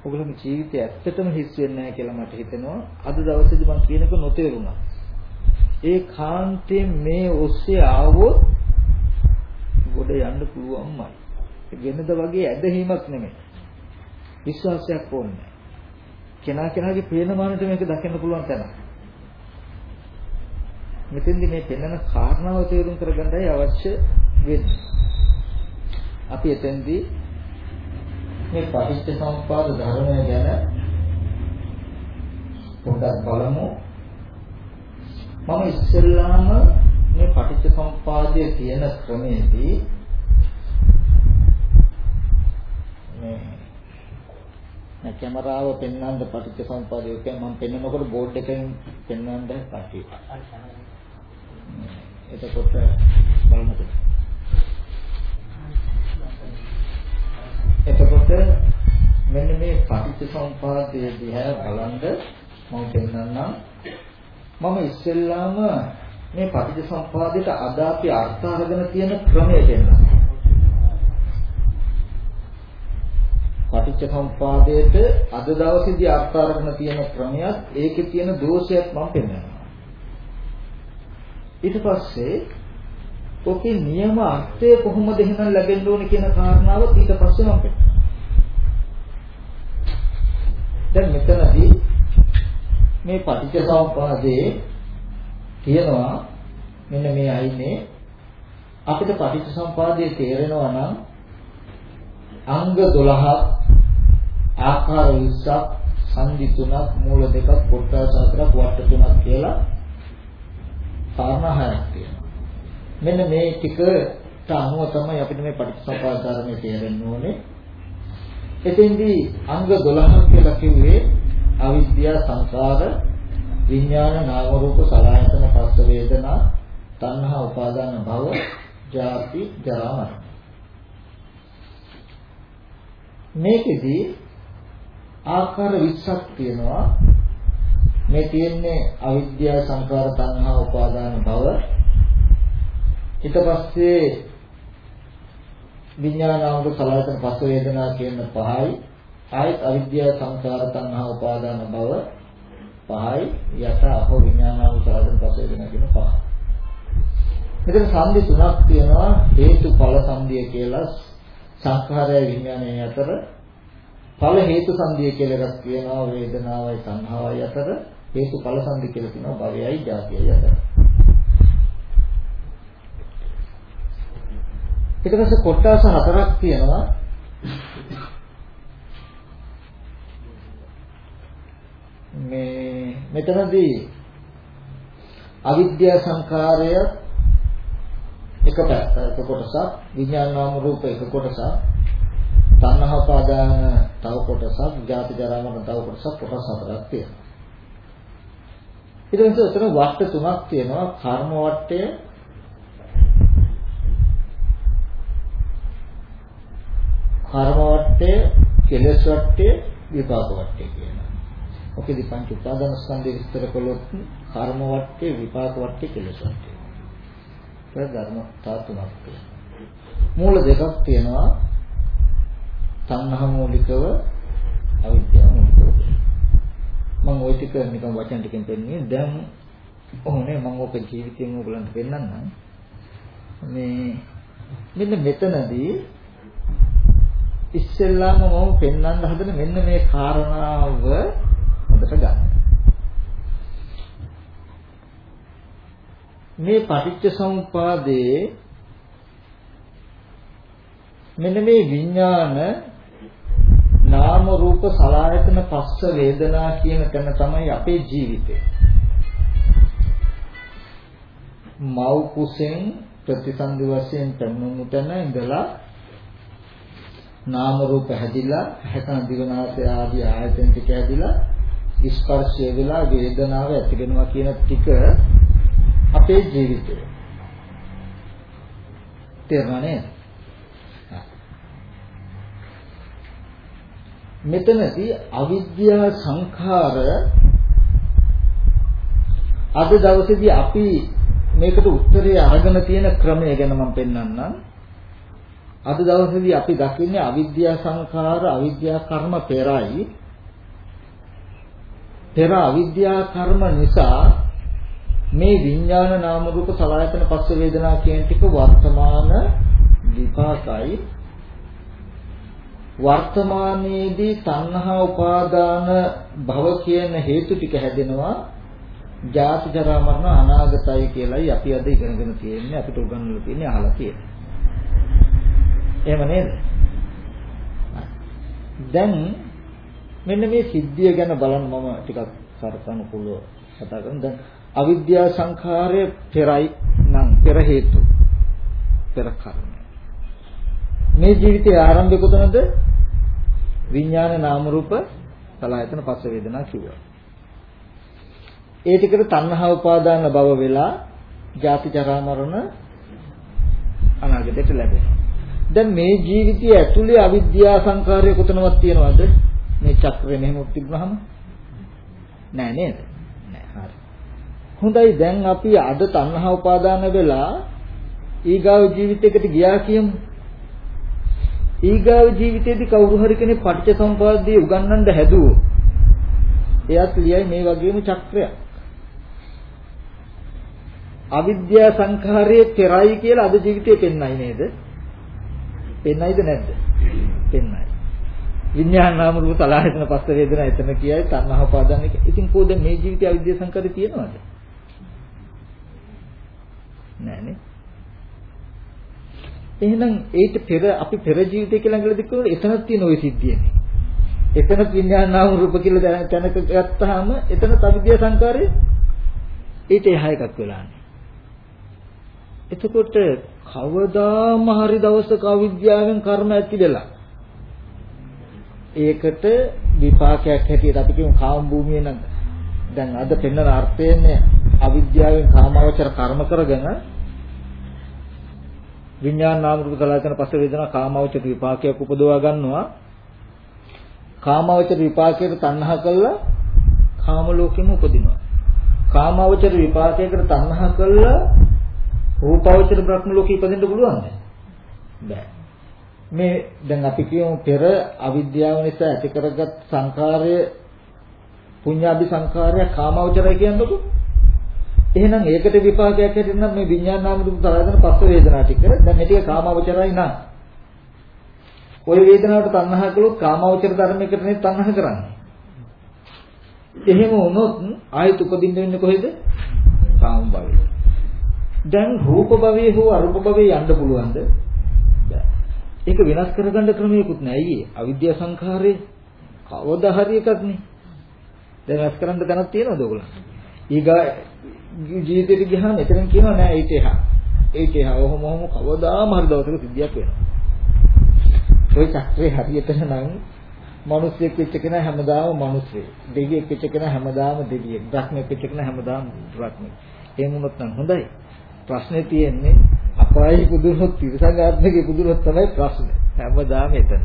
ඔයගොල්ලෝගේ ජීවිතය ඇත්තටම හිස් වෙන්නේ නැහැ කියලා මට හිතෙනවා. අද දවසේදී මම කියනක නොතේරුණා. ඒ කාන්තේ මේ ඔස්සේ ආවොත් ගොඩ යන්න පුළුවන්මයි. වෙනද වගේ ඇදහිමක් නෙමෙයි. විශ්වාසයක් ඕනේ. කෙනා කෙනාගේ ප්‍රේමමානට මේක දකින්න පුළුවන් තැන. මෙතෙන්දි මේ පෙන්වන කාරණාව තේරුම් කරගන්නයි අවශ්‍ය වෙන්නේ. අපි එතෙන්දී මේ පටිච්ච සමුප්පාද ධර්මය ගැන පොඩ්ඩක් බලමු. මම ඉස්සෙල්ලාම මේ පටිච්ච සමුප්පාදයේ තියෙන ක්‍රමයේදී මේ මේ කැමරාව පෙන්වන්න පටිච්ච සමුප්පාදය කියන්නේ මම පෙන්වනකොට බෝඩ් එකෙන් පෙන්වන්න කටි. එතකොට බලමුකෝ. එතකොට මෙන්න මේ පටිච්චසමුපාදයේ දිහා බලනද මම පෙන්නන්නම් මම ඉස්සෙල්ලාම මේ පටිච්චසමුපාදයට අද අපි අර්ථ අරගෙන තියෙන ක්‍රමය දෙන්නම්. පටිච්චසමුපාදයට අද දවසේදී අර්ථ අරගෙන තියෙන ක්‍රමයක් ඒකේ තියෙන දෝෂයක් මම පෙන්නනවා ඊට පස්සේ ඔකේ නියම අර්ථය කොහොමද එහෙනම් ලැබෙන්න ඕනේ කියන කාරණාව ඊට පස්සේ මම පෙන්නනවා. දැන් මෙතනදී මේ පටිච්චසමුප්පාදයේ කියනවා මෙන්න මේ අයිනේ අපිට පටිච්චසමුපාදයේ තේරෙනවා නම් අංග 12ක් ආකාර 20ක් සංදි තුනක් මූල දෙකක් කොටස් හතරක් වට තුනක් කියලා කාරණා හයක් තියෙනවා. මෙන්න මේ ටිකට අනුව තමයි අපිට මේ පටිච්චසමුප්පාද ධර්මයේ තේරෙන්න ඕනේ. එතෙන්දී අංග 12ක් කියලා කිව්වේ අවිද්‍යාව සංකාර විඥාන නාම රූප සලආයතන පස්ස වේදනා තණ්හා උපාදාන භව ජාති ජරා මරණ මේකෙදී ආකාර 20ක් තියෙනවා මේ තියෙන්නේ අවිද්‍යාව සංකාර තණ්හා උපාදාන භව ඊට පස්සේ විඥානාංග සලආයතන පස වේදනා කියන පහයි ආයත් අවිද්‍යාව සංකාර තණ්හා උපාදාන භව පහයි යත අහෝ විඥානාංග සලආයතන පස වේදනා කියන පහ. මෙතන සංදි තුනක් තියෙනවා. හේතුඵල සංදිය කියලා සංඛාරය විඥානය අතර. ඵල හේතු සංදිය කියලා එකක් තියෙනවා. වේදනාවයි සංහාවයි අතර. හේතුඵල සංදි කියලා තියෙනවා භවයයි ජාතියයි අතර. ඊට පස්සේ කොටස් හතරක් තියෙනවා. මේ මෙතනදී අවිද්‍යා සංඛාරය එක පැත්ත එක කොටසක්. විඥාන නාම රූප එක කොටසක්. තණ්හා පාදාන තව කොටසක්. ජාති ජරා මරණ තව කොටසක්. කොටස් හතරක් තියෙනවා. ඊට පස්සේ උතන වට තුනක් තියෙනවා. කර්ම වටය කර්ම වටය කෙලස් වටය විපාක වටය කියනවා ඔකේදී පංච උපාදාන ස්කන්ධය විස්තර කළොත් කර්ම වට්ටේ විපාක වට්ටේ කෙලෙස් වට්ටේ. ඒක ධර්මතා තුනක් තියෙනවා. මූල දෙකක් තියෙනවා. තණ්හා මූලිකව අවිද්‍යාව මූලිකව. මම ওই ටික නිකන් වචන ටිකෙන් පෙන්නන්නේ දැන් ඕනේ මම ඔක ජීවිතයෙන් ඕගලන්ට පෙන්නන්නම්. මේ මෙන්න මෙතනදී ඉස්සෙල්ලාම මම පෙන්වන්න හදන මෙන්න මේ කාරණාව හොඳට ගන්න. මේ පටිච්ච සමුපාදයේ මෙන්න මේ විඥාන නාම රූප සලආයතන පස්ස වේදනා කියන තැන තමයි අපේ ජීවිතේ. මව් කුසෙන් ප්‍රතිසන්දි වශයෙන් පෙන්වුණු තැන ඉඳලා නාම රූප හැදිලා හැකන දිවනාසය ආදී ආයතන ටික හැදිලා ස්පර්ශය වෙලා වේදනාව ඇතිවෙනවා කියන ටික අපේ ජීවිතය. තේරුණානේ? මෙතනදී අවිද්‍යා සංඛාර අද දවසේදී අපි මේකට උත්තරේ අරගෙන තියෙන ක්‍රමය ගැන මම පෙන්වන්නම්. අද දවසේදී අපි දකින්නේ අවිද්‍යා සංඛාර අවිද්‍යා කර්ම පෙරයි. පෙර අවිද්‍යා කර්ම නිසා මේ විඥාන නාම රූප සලආයතන පස්ස වේදනා කියන ටික වර්තමාන විපාකයි. වර්තමානයේදී තණ්හා උපාදාන භව කියන හේතු ටික හැදෙනවා. ජාති ජරා මරණ අනාගතයි කියලායි අපි අද ඉගෙනගෙන තියෙන්නේ. අපිට උගන්වලා තියෙන්නේ අහලා තියෙන්නේ. එහෙම නේද? දැන් මෙන්න මේ සිද්ධිය ගැන බලන්න මම ටිකක් සරසනුකූලව කතා කරමු. දැන් අවිද්‍යා සංඛාරය පෙරයි නම් පෙර හේතු පෙර කර්ම. මේ ජීවිතයේ ආරම්භය කොතනද? විඥාන නාම රූප සලආයතන පස්ස වේදනා කිව්වා. ඒ ටිකට තණ්හා උපාදාන භව වෙලා ජාති ජරා මරණ අනාගතයට ලැබෙනවා. දැන් මේ ජීවිතය ඇතුලේ අවිද්‍යා සංඛාරය කොතනවත් තියනවද? මේ චක්‍රය මෙහෙම තිබුණාම නෑ නේද? නෑ හරි. හොඳයි දැන් අපි අද තණ්හා උපාදාන වෙලා ඊගාව ජීවිතයකට ගියා කියමු. ඊගාව ජීවිතයේදී කවුරු හරි කෙනෙක් පටිච්ච සම්පදායේ උගන්වන්න හැදුවෝ. එයාත් ලියයි මේ වගේම චක්‍රයක්. අවිද්‍යා සංඛාරයේ පෙරයි කියලා අද ජීවිතේ පෙන්වයි නේද? පෙන්වයිද නැද්ද? පෙන්වයි. විඥාන නාම රූප සලආයතන පස්ස වේදනා එතන කියයි තණ්හා උපාදාන එක. ඉතින් කොහොද මේ ජීවිතය අවිද්‍යා සංකාරය තියෙනවද? නෑනේ. එහෙනම් ඒට පෙර අපි පෙර ජීවිතය කියලා අඟලදී කරන එතනක් තියෙන ওই සිද්ධියනේ. එතනත් විඥාන නාම රූප කියලා තැනක ගත්තාම එතනත් අවිද්‍යා සංකාරය ඊට එහා එකක් වෙලානේ. එතකොට කවදාම හරි දවසක අවිද්‍යාවෙන් කර්ම ඇති වෙලා ඒකට විපාකයක් හැටියට අපි කියමු කාම භූමිය නම්. දැන් අද පෙන්වන අර්ථයන්නේ අවිද්‍යාවෙන් කාමවචර කර්ම කරගෙන විඥාන නාම රූප කලාවචන පස්ස වේදනා කාමවචර විපාකයක් උපදවා ගන්නවා. කාමවචර විපාකයට තණ්හා කළා කාම ලෝකෙම උපදිනවා. කාමවචර විපාකයකට තණ්හා කළා රූපවචර බ්‍රහ්ම ලෝකෙ ඉපදෙන්න පුළුවන්ද බෑ මේ දැන් අපි කියමු පෙර අවිද්‍යාව නිසා ඇති කරගත් සංඛාරය පුඤ්ඤාභි සංඛාරය කාමවචරය කියන්නකො එහෙනම් ඒකට විපාකයක් හැටියට නම් මේ විඥාන නාම රූප සලයතන පස්ස වේදනා ටික දැන් මේ ටික කාමාවචරයි නා. ওই වේදනාවට තණ්හා කළොත් කාමාවචර ධර්මයකට නේ තණ්හා කරන්නේ. එහෙම වුණොත් ආයත උපදින්න වෙන්නේ කොහෙද? කාම භවයේ. දැන් රූප භවයේ හෝ අරූප භවයේ යන්න පුළුවන්ද? බෑ. ඒක වෙනස් කරගන්න ක්‍රමයකුත් නෑ අයියේ. අවිද්‍යා සංඛාරේ කවදා හරි එකක් නේ. දැන් වෙනස් කරන්න තැනක් තියෙනවද ඔයගොල්ලෝ? ඊගා ජීවිතේට ගියාම එතනින් කියනවා නෑ ඒක එහා. ඒක එහා. ඔහොම ඔහොම කවදාම හරි දවසක සිද්ධියක් වෙනවා. ওই චක්‍රේ හරියට නම් මිනිස්සෙක් වෙච්ච කෙනා හැමදාම මිනිස්සෙක්. දෙවියෙක් වෙච්ච කෙනා හැමදාම දෙවියෙක්. බ්‍රහ්මෙක් වෙච්ච කෙනා හැමදාම බ්‍රහ්මෙක්. එහෙම වුණොත් නම් හොඳයි. ප්‍රශ්නේ තියෙන්නේ අපායේ පුදුනොත් තිරසංගාත්මකේ පුදුනොත් තමයි ප්‍රශ්නේ. හැමදාම එතන.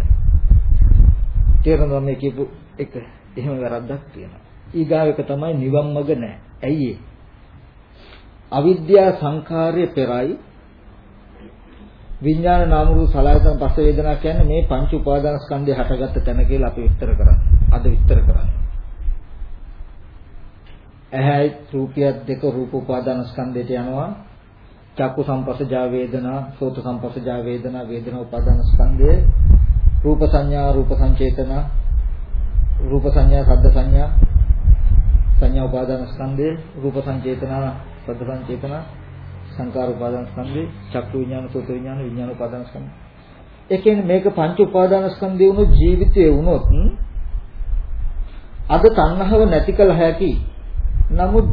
තේරෙනවද මේ කියපු එක? එහෙම වැරද්දක් තියෙනවා. ඊගාව එක තමයි නිවන් මඟ නැහැ. ඇයි ඒ? අවිද්‍යා සංඛාරයේ පෙරයි විඥාන නාම රූප සලආයතන පස්ස වේදනා කියන්නේ මේ පංච උපාදාන ස්කන්ධය හටගත්ත තැන කියලා අපි විස්තර කරන්නේ. අද විස්තර කරන්නේ. ඇහැයි රූපියත් දෙක රූප උපාදාන ස්කන්ධයට යනවා. චක්කු සංපස්සජා වේදනා, සෝත සංපස්සජා වේදනා, වේදනා උපාදාන ස්කන්ධය, රූප සංඥා, රූප සංචේතන, රූප සංඥා, ශබ්ද සංඥා, සංඥා උපාදාන ස්කන්ධය, රූප සංචේතන, ශබ්ද සංචේතන, සංකාර උපාදාන ස්කන්ධේ චක්කු විඥාන සෝත විඥාන විඥාන උපාදාන ස්කන්ධ. ඒ කියන්නේ මේක පංච උපාදාන ස්කන්ධේ වුණු ජීවිතයේ වුණොත් අද තණ්හාව නැති කළ හැකි. නමුත්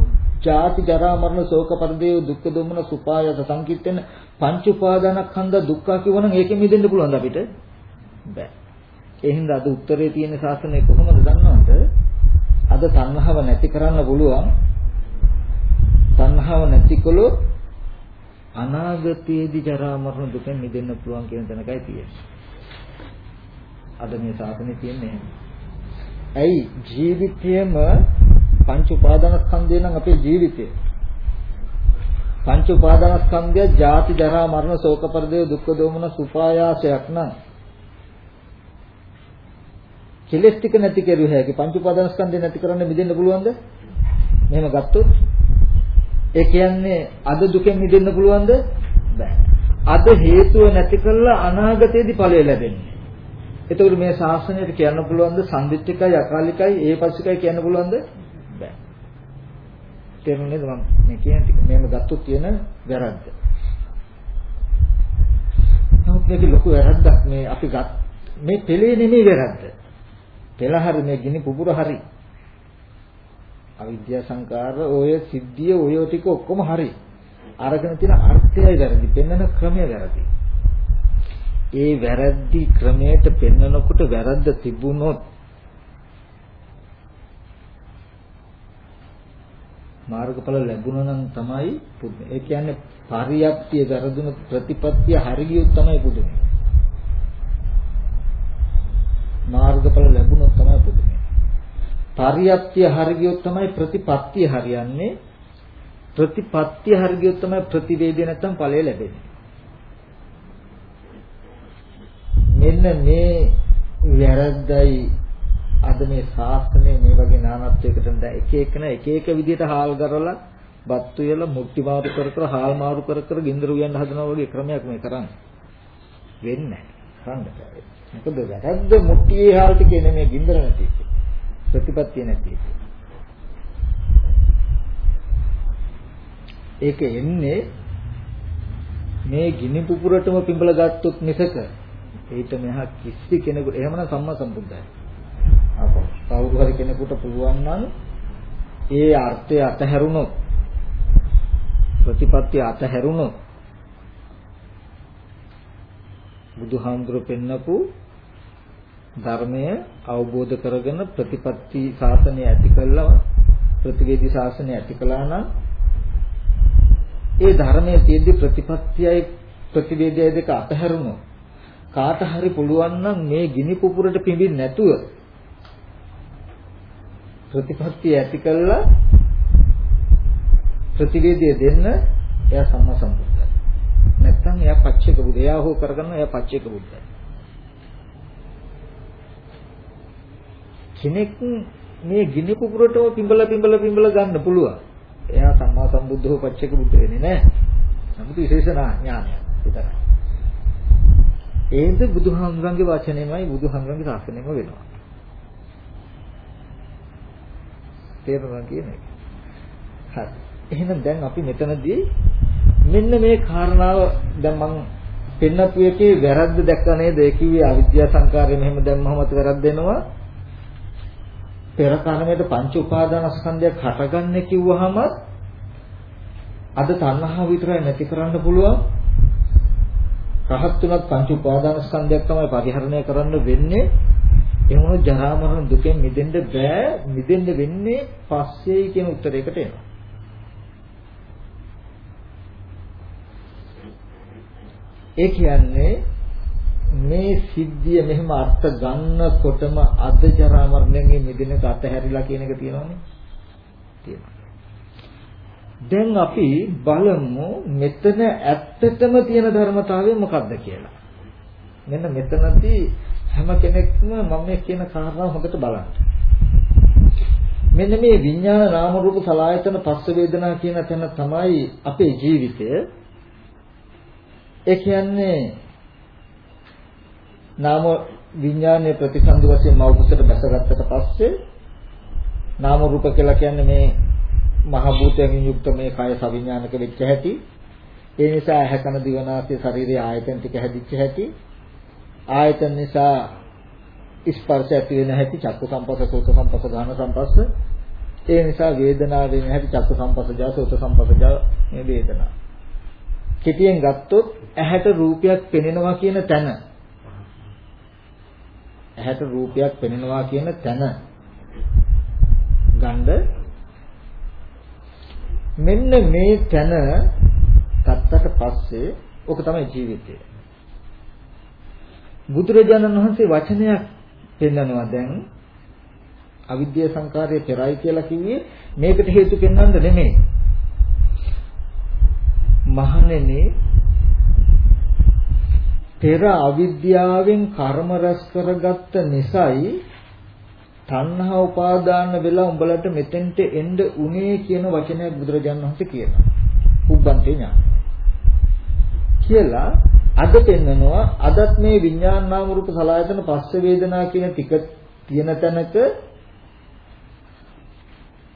ජාති ජරා මරණ ශෝක පරිදේව දුක්ඛ දොමන සුපායස සංකිටෙන පංච උපාදානස්කන්ධ දුක්ඛ කියවනම් ඒකෙ මිදෙන්න පුළුවන්ද අපිට? බෑ. ඒ හින්දා අද උත්තරේ තියෙන ශාසනය කොහොමද දන්නවද? අද තණ්හාව නැති කරන්න පුළුවන්. තණ්හාව නැති කළොත් අනාගතයේදී ජරා මරණ දුකෙන් මිදෙන්න පුළුවන් කියන තැනකයි තියෙන්නේ. අද මේ ශාසනය තියෙන්නේ එහෙම. ඇයි ජීවිතයේම පංච උපාදානස්කන්ධය නම් අපේ ජීවිතය. පංච උපාදානස්කන්ධය ජාති ජරා මරණ ශෝක පරිදේ දුක්ඛ දෝමන සුපායාසයක් නම් කෙලස් ටික නැති කරුව හැකි පංච උපාදානස්කන්ධය නැති කරන්න මිදෙන්න පුළුවන්ද? මෙහෙම ගත්තොත් ඒ කියන්නේ අද දුකෙන් මිදෙන්න පුළුවන්ද? බෑ. අද හේතුව නැති කළා අනාගතයේදී ඵලය ලැබෙන්නේ. එතකොට මේ ශාසනයට කියන්න පුළුවන්ද සම්දිත්තිකයි අකාලිකයි ඒපස්සිකයි කියන්න පුළුවන්ද? බෑ. තේරුණේද මම මේ කියන ටික. මේව ගත්තොත් තියෙන වැරද්ද. නමුත් මේක ලොකු වැරද්දක් මේ අපි ගත් මේ පෙළේ නෙමෙයි වැරද්ද. පෙළ හරි මේ ගිනි පුපුර හරි අවිද්‍යා සංකාර ඔය සිද්ධිය ඔය ටික ඔක්කොම හරි. අරගෙන තියෙන අර්ථයයි වැරදි. පෙන්වන ක්‍රමය වැරදි. ඒ වැරදි ක්‍රමයට පෙන්වනකොට වැරද්ද තිබුණොත් මාර්ගඵල ලැබුණා නම් තමයි පුදුම. ඒ කියන්නේ පරියප්තිය වැරදුණු ප්‍රතිපත්තිය හරියට තමයි පුදුම. මාර්ගඵල ලැබුණොත් තමයි පුදුම. පරියප්තිය හරියොත් තමයි ප්‍රතිපත්තිය හරියන්නේ. ප්‍රතිපත්තිය හරියොත් තමයි ප්‍රතිවේදය නැත්තම් ඵලය ලැබෙන්නේ. මෙන්න මේ වැරද්දයි අද මේ ශාස්ත්‍රයේ මේ වගේ නානත්වයකට එක එකන එක එක විදිහට හාල් කරලා බත්තු යලා මුට්ටි මාරු කර කර හාල් මාරු කර කර ගින්දර උයන්න හදනවා වගේ ක්‍රමයක් මේ කරන්නේ. වෙන්නේ නැහැ. කරන්න බෑ. මොකද වැරද්ද මුට්ටියේ හාල් ටිකේ නෙමෙයි ගින්දර නැති එක. ප්‍රතිපත්තිය නැති එක. ඒක එන්නේ මේ ගිනි පුපුරටම පිඹල ගත්තොත් මිසක ඊට මෙහා කිසි කෙනෙකුට එහෙමනම් සම්මා සම්බුද්ධයි. අපෝ කවුරු හරි කෙනෙකුට පුළුවන් නම් ඒ අර්ථය අතහැරුණොත් ප්‍රතිපත්තිය අතහැරුණොත් බුදුහාමුදුරු පෙන්නපු ධර්මය අවබෝධ කරගෙන ප්‍රතිපත්ති ශාසනය ඇති කළා ප්‍රතිවේදී ශාසනය ඇති කළා නම් ඒ ධර්මයේ තියෙද්දි ප්‍රතිපත්තියයි ප්‍රතිවේදයයි දෙක අතහැරුණොත් කාට හරි පුළුවන් නම් මේ ගිනි පුපුරට පිඹින් නැතුව ප්‍රතිපත්තිය ඇති කළා ප්‍රතිවේදය දෙන්න එයා සම්මා සම්බුද්ධයි නැත්නම් එයා පච්චේක බුද්ධ එයා හෝ කරගන්න එයා පච්චේක බුද්ධයි කෙනෙක් මේ ගිනි පුපුරටම පිඹල පිඹල පිඹල ගන්න පුළුවන්. එයා සම්මා සම්බුද්ධෝ පච්චේක බුද්ධ වෙන්නේ නැහැ. නමුත් විශේෂ ඥානය විතරයි. ඒද බුදුහාමුදුරන්ගේ වචනයමයි බුදුහාමුදුරන්ගේ ශාසනයම වෙනවා. තේරුණා කියන්නේ. හරි. එහෙනම් දැන් අපි මෙතනදී මෙන්න මේ කාරණාව දැන් මම පෙන්නපු එකේ වැරද්ද දැක්ක නේද? ඒ කිව්වේ අවිද්‍යා සංකාරය මෙහෙම දැම්මමත් වැරද්ද වෙනවා. පෙර කර්මයට පංච උපාදානස්කන්ධයක් හටගන්නේ කිව්වහම අද තණ්හාව විතරයි නැති කරන්න පුළුවන්. රහත් තුනත් පංච උපාදානස්කන්ධයක් තමයි පරිහරණය කරන්න වෙන්නේ. එහෙම වුණොත් ජරා මරණ දුකෙන් මිදෙන්න බෑ. මිදෙන්න වෙන්නේ පස්සේයි කියන උත්තරයකට එනවා. ඒ කියන්නේ මේ සිද්ධිය මෙහෙම අර්ථ ගන්නකොටම අද ජරා මරණයෙන් මිදෙන අතහැරිලා කියන එක තියෙනවනේ. තියෙනවා. දැන් අපි බලමු මෙතන ඇත්තටම තියෙන ධර්මතාවය මොකක්ද කියලා. මෙන්න මෙතනදී හැම කෙනෙක්ම මම මේ කියන කාරණාව හොඳට බලන්න. මෙන්න මේ විඥාන නාම රූප සලආයතන පස්ස වේදනා කියන තැන තමයි අපේ ජීවිතය. ඒ කියන්නේ නාම විඥානයේ ප්‍රතිසන්දි වශයෙන් මෞකසට බැසගත්තට පස්සේ නාම රූප කියලා කියන්නේ මේ මහ භූතයෙන් යුක්ත මේ කය සවිඥානික වෙච්ච හැටි ඒ නිසා ඇහැ කන දිව නාසය ශරීරයේ ආයතන ටික හැදිච්ච හැටි ආයතන නිසා ස්පර්ශ ඇති වෙන හැටි චක්කු සංපස්ස සෝත සංපස්ස ගාන සංපස්ස ඒ නිසා වේදනාව වෙන හැටි චක්කු සංපස්සජා සෝත සංපස්සජා මේ වේදනා. කෙටියෙන් ගත්තොත් ඇහැට රූපයක් පෙනෙනවා කියන තැන. ඇහැට රූපයක් පෙනෙනවා කියන තැන. ගන්න මෙන්න මේ තැන ගත්තට පස්සේ ඕක තමයි ජීවිතය. බුදුරජාණන් වහන්සේ වචනයක් පෙන්නනවා දැන් අවිද්‍යා සංකාරයේ පෙරයි කියලා කිව්වේ මේකට හේතු පෙන්වන්න නෙමෙයි. මහණෙනි පෙර අවිද්‍යාවෙන් කර්ම රැස් කරගත්ත නිසායි තණ්හා උපාදාන වෙලා උඹලට මෙතෙන්ට එන්න උනේ කියන වචනයක් බුදුරජාණන් වහන්සේ කියනවා. උබ්බන්තේ ඥාන. කියලා අද පෙන්නනවා අදත් මේ විඥාන නාම රූප සලආයතන පස්ස වේදනා කියන ටික තියෙන තැනක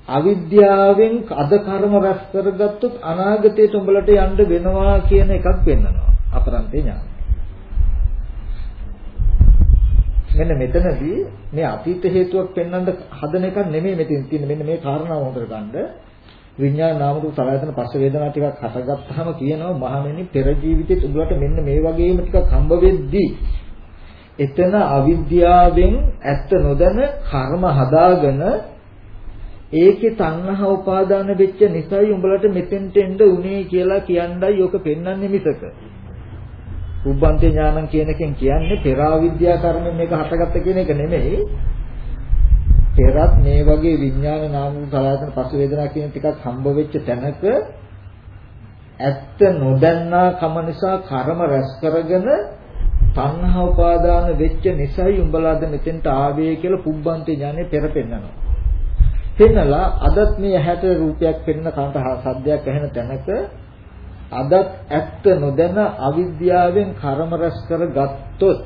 අවිද්‍යාවෙන් අද කර්ම රැස් කරගත්තොත් අනාගතයට උඹලට යන්න වෙනවා කියන එකක් පෙන්නනවා. අපරන්තේ ඥාන. මෙන්න මෙතනදී මේ අතීත හේතුවක් පෙන්වන්න හදන එකක් නෙමෙයි මෙතන තියෙන්නේ මෙන්න මේ කාරණාව හොඳට ගන්න විඥාන නාම රූප සලආයතන පස්ස වේදනා ටිකක් හටගත්තාම කියනවා මහණෙනි පෙර ජීවිතෙත් උඹලට මෙන්න මේ වගේම ටිකක් හම්බ වෙද්දී එතන අවිද්‍යාවෙන් ඇත්ත නොදැන කර්ම හදාගෙන ඒකේ තණ්හා උපාදාන වෙච්ච නිසායි උඹලට මෙතෙන්ට එන්න උනේ කියලා කියන්නයි ඔක පෙන්වන්නේ මිසක උබ්බන්තේ ඥානං කියන එකෙන් කියන්නේ පෙරාවිද්‍යා කර්මෙන් මේක හටගත්ත කියන එක නෙමෙයි. පෙරත් මේ වගේ විඥාන නාම සලආයතන පසු වේදනා කියන ටිකක් හම්බ වෙච්ච තැනක ඇත්ත නොදන්නා කම නිසා කර්ම රැස් කරගෙන තණ්හා උපාදාන වෙච්ච නිසායි උඹලාද මෙතෙන්ට ආවේ කියලා පුබ්බන්තේ ඥානෙ පෙර පෙන්නනවා. පෙන්නලා අදත් මේ ඇහැට රූපයක් පෙන්න කනට සද්දයක් ඇහෙන තැනක අදත් ඇත්ත නොදැන අවිද්‍යාවෙන් කර්ම රැස් කරගත්තොත්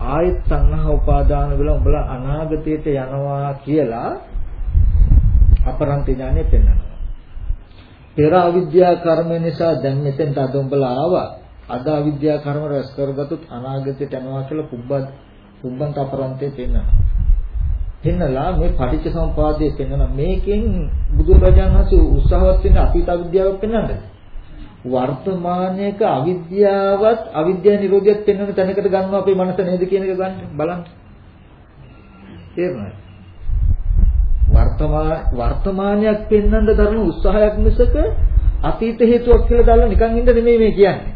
ආයත් සංහා උපාදාන වල උඹලා අනාගතයට යනවා කියලා අපරන්ත ඥානෙ පෙන්වනවා. පෙර අවිද්‍යා කර්ම නිසා දැන් මෙතෙන්ට අද උඹලා ආවා. අද අවිද්‍යා කර්ම රැස් කරගත්තොත් අනාගතයට යනවා කියලා පුබ්බත් පුබ්බන්ත අපරන්තේ පෙන්වනවා. පෙන්නලා මේ පටිච්ච සමුපාදයේ පෙන්නන මේකෙන් බුදුරජාණන් වහන්සේ උත්සාහවත් වෙන අතීත අවිද්‍යාවක් පෙන්වන්නද වර්තමානයේක අවිද්‍යාවත් අවිද්‍යා නිරෝධියත් පෙන්වන තැනකට ගන්නවා අපේ මනස නේද කියන එක ගන්න බලන්න. තේරුණාද? වර්තමාන වර්තමානයක් පෙන්වන්න දරන උත්සාහයක් මිසක අතීත හේතුවක් කියලා දාලා නිකන් ඉන්න නෙමෙයි මේ කියන්නේ.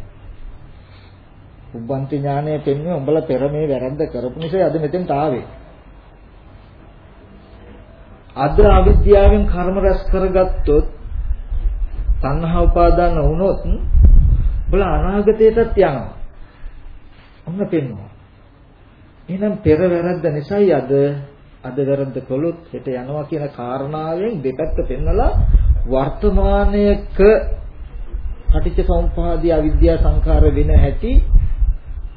උබ්බන්ති ඥානය පෙන්වන්නේ උඹලා පෙර මේ වැරද්ද කරපු නිසා අද මෙතෙන්ට ආවේ. අද අවිද්‍යාවෙන් කර්ම රැස් කරගත්තොත් තණ්හා උපාදාන වුණොත් බල අනාගතයටත් යනවා. ඔන්න පෙන්නවා. එහෙනම් පෙර වැරද්ද නිසායි අද අද වැරද්ද කළොත් හෙට යනවා කියන කාරණාවෙන් දෙපැත්ත පෙන්නලා වර්තමානයක පටිච්ච සමුප්පාදී අවිද්‍යා සංඛාර වෙන හැටි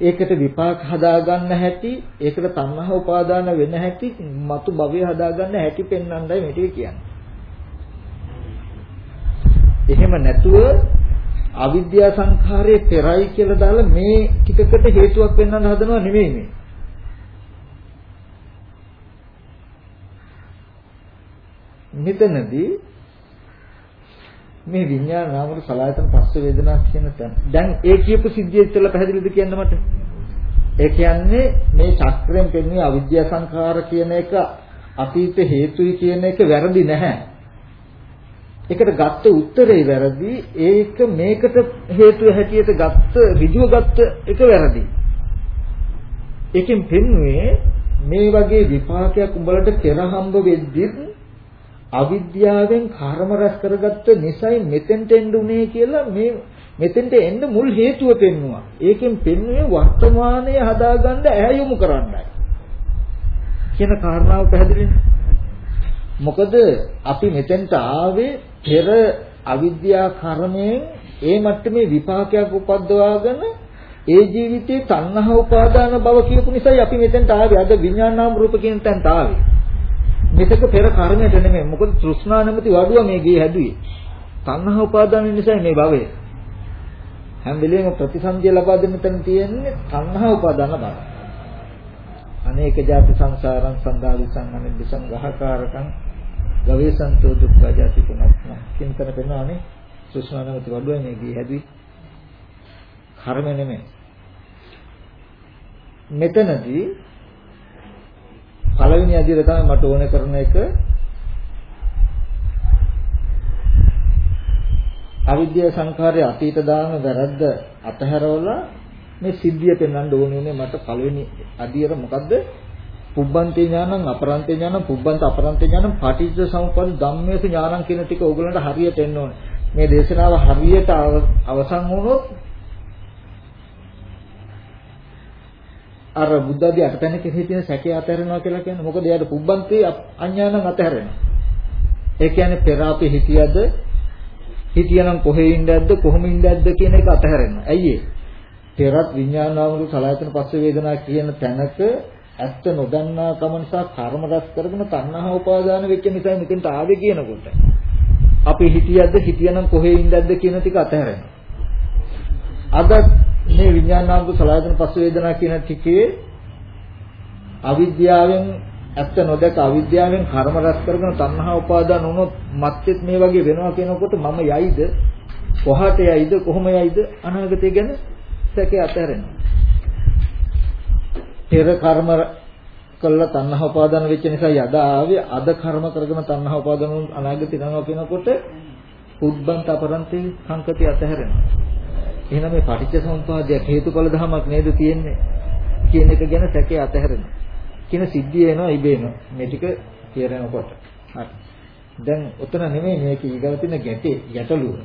ඒකට විපාක හදාගන්න හැටි ඒකට තණ්හා උපාදාන වෙන හැටි මතු භවය හදාගන්න හැටි පෙන්වන්නයි මේ ටික කියන්නේ. එහෙම නැතුව අවිද්‍යා සංඛාරයේ පෙරයි කියලා දාලා මේ ටිකකට හේතුවක් වෙන්නන්න හදනව නෙමෙයි මේ. මෙතනදී මේ විඤ්ඤාණ නාම රූප සලආයතන පස්ස වේදනා කියන තැන. දැන් ඒ කියපු සිද්ධිය ඉතල පැහැදිලිද කියන්න මට? ඒ කියන්නේ මේ චක්‍රයෙන් පෙන්වන්නේ අවිද්‍යා සංඛාර කියන එක අතීත හේතුයි කියන එක වැරදි නැහැ. ඒකට ගත්ත උත්තරේ වැරදි. ඒක මේකට හේතුව හැටියට ගත්ත ඍජුව ගත්ත එක වැරදි. ඒකෙන් පෙන්වුවේ මේ වගේ විපාකයක් උඹලට පෙර හම්බ වෙද්දිත් අවිද්‍යාවෙන් කර්ම රැස් කරගත්ත නිසයි මෙතෙන්ට එන්න උනේ කියලා මේ මෙතෙන්ට එන්න මුල් හේතුව පෙන්නවා. ඒකෙන් පෙන්වන්නේ වර්තමානයේ හදාගන්න ඇහැ යොමු කරන්නයි. කියන කාරණාව පැහැදිලිද? මොකද අපි මෙතෙන්ට ආවේ පෙර අවිද්‍යා කර්මයෙන් ඒ මට්ටමේ විපාකයක් උපද්දවාගෙන ඒ ජීවිතේ තණ්හා උපාදාන භව කියපු නිසායි අපි මෙතෙන්ට ආවේ. අද විඥානාම රූප කියන තැනට ආවේ. මෙතක පෙර කර්මයට නෙමෙයි. මොකද තෘෂ්ණා නැමැති වඩුව මේ ගේ හැදුවේ. තණ්හා උපාදාන නිසා මේ භවය. හැම වෙලෙම ප්‍රතිසන්දිය ලබා දෙන්න තැන තියෙන්නේ තණ්හා උපාදාන බව. අනේක ජාති සංසාරං සංඝා විසං අනිද්දසං ගහකාරකං ගවේසන්තෝ දුක්ඛ ජාති පුනක්ම. කින්තර පෙන්වන්නේ තෘෂ්ණා නැමැති වඩුව මේ ගේ හැදුවේ. කර්ම නෙමෙයි. මෙතනදී පළවෙනි අදියර තමයි මට ඕන කරන එක අවිද්‍යා සංඛාරයේ අතීත දාන වැරද්ද අතහැරවලා මේ සිද්ධිය පෙන්වන්න ඕනේ මට පළවෙනි අදියර මොකද්ද පුබ්බන්තේ ඥානං අපරන්තේ ඥානං පුබ්බන්ත අපරන්තේ ඥානං පටිච්ච සමුප්පද ධම්මේස ඥානං කියන ටික ඕගලන්ට හරියට එන්න ඕනේ මේ දේශනාව හරියට අවසන් වුණොත් අර බුද්ධ ආදී අටතැන කෙරෙහි තියෙන සැකය අතහැරෙනවා කියලා කියන්නේ මොකද එයාට පුබ්බන්තේ අඥානං අතහැරෙනවා. ඒ කියන්නේ පෙර අපි හිතියද හිතියනම් කොහේ ඉඳද්ද කොහොම ඉඳද්ද කියන එක අතහැරෙනවා. ඇයි ඒ? පෙරත් විඥානාවරු සලආයතන පස්ස වේදනා කියන තැනක ඇත්ත නොදන්නා කම නිසා කර්ම රැස් කරගෙන තණ්හා උපාදාන වෙච්ච නිසා මෙතෙන්ට ආවේ කියනකොට. අපි හිතියද්ද හිතියනම් කොහේ ඉඳද්ද කියන ටික අතහැරෙනවා. අද මේ විඥානාංග සලආයතන පස්ස වේදනා කියන ටිකේ අවිද්‍යාවෙන් ඇත්ත නොදක අවිද්‍යාවෙන් කර්ම රැස් කරගෙන තණ්හා උපාදාන වුණොත් මත්ෙත් මේ වගේ වෙනවා කියනකොට මම යයිද? කොහාට යයිද? කොහොම යයිද? අනාගතය ගැන සැකේ අතහැරෙනවා. පෙර කර්ම කළා තණ්හා උපාදාන වෙච්ච නිසා යද ආවේ අද කර්ම කරගෙන තණ්හා උපාදාන අනාගතය යනවා කියනකොට උද්බන්ත අපරන්තේ සංකතිය අතහැරෙනවා එහෙනම් මේ පටිච්චසමුප්පාදයක් හේතුඵල ධමයක් නේද තියෙන්නේ කියන එක ගැන සැකේ අතහැරෙනවා. කියන සිද්ධිය එනවා ඉබේම. මේ ටික කියරනකොට. හරි. දැන් උතන නෙමෙයි මේක ඊගව තියෙන ගැටේ ගැටලුව.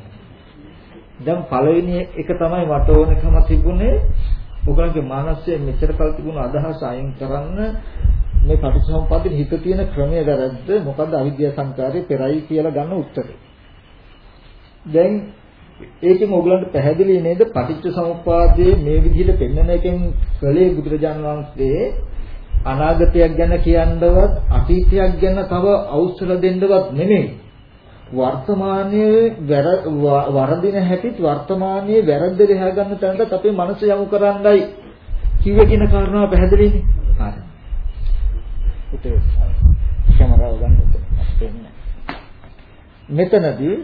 දැන් පළවෙනි එක තමයි මට ඕනකම තිබුණේ ඔයගලගේ මානසයේ මෙච්චර කල් තිබුණ අදහස අයින් කරන්න මේ පටිච්චසමුප්පාදේ හිත තියෙන ක්‍රමය වැරද්ද මොකද්ද අවිද්‍යා සංකාරේ පෙරයි කියලා ගන්න උත්තරේ. දැන් ඒකෙන් ඕගලන්ට පැහැදිලි නේද පටිච්ච සමුප්පාදයේ මේ විදිහට පෙන්වන එකෙන් කලේ බුදුරජාන් වහන්සේ අනාගතයක් ගැන කියන්නවත් අතීතයක් ගැන තව අවසර දෙන්නවත් නෙමෙයි වර්තමානයේ වරදින හැටිත් වර්තමානයේ වැරද්ද දෙහා ගන්න තැනට අපේ මනස යොමු කරන්නයි කිව්වේ කියන කාරණාව පැහැදිලිනේ හරි. උතේ කැමරාව ගන්න මෙතනදී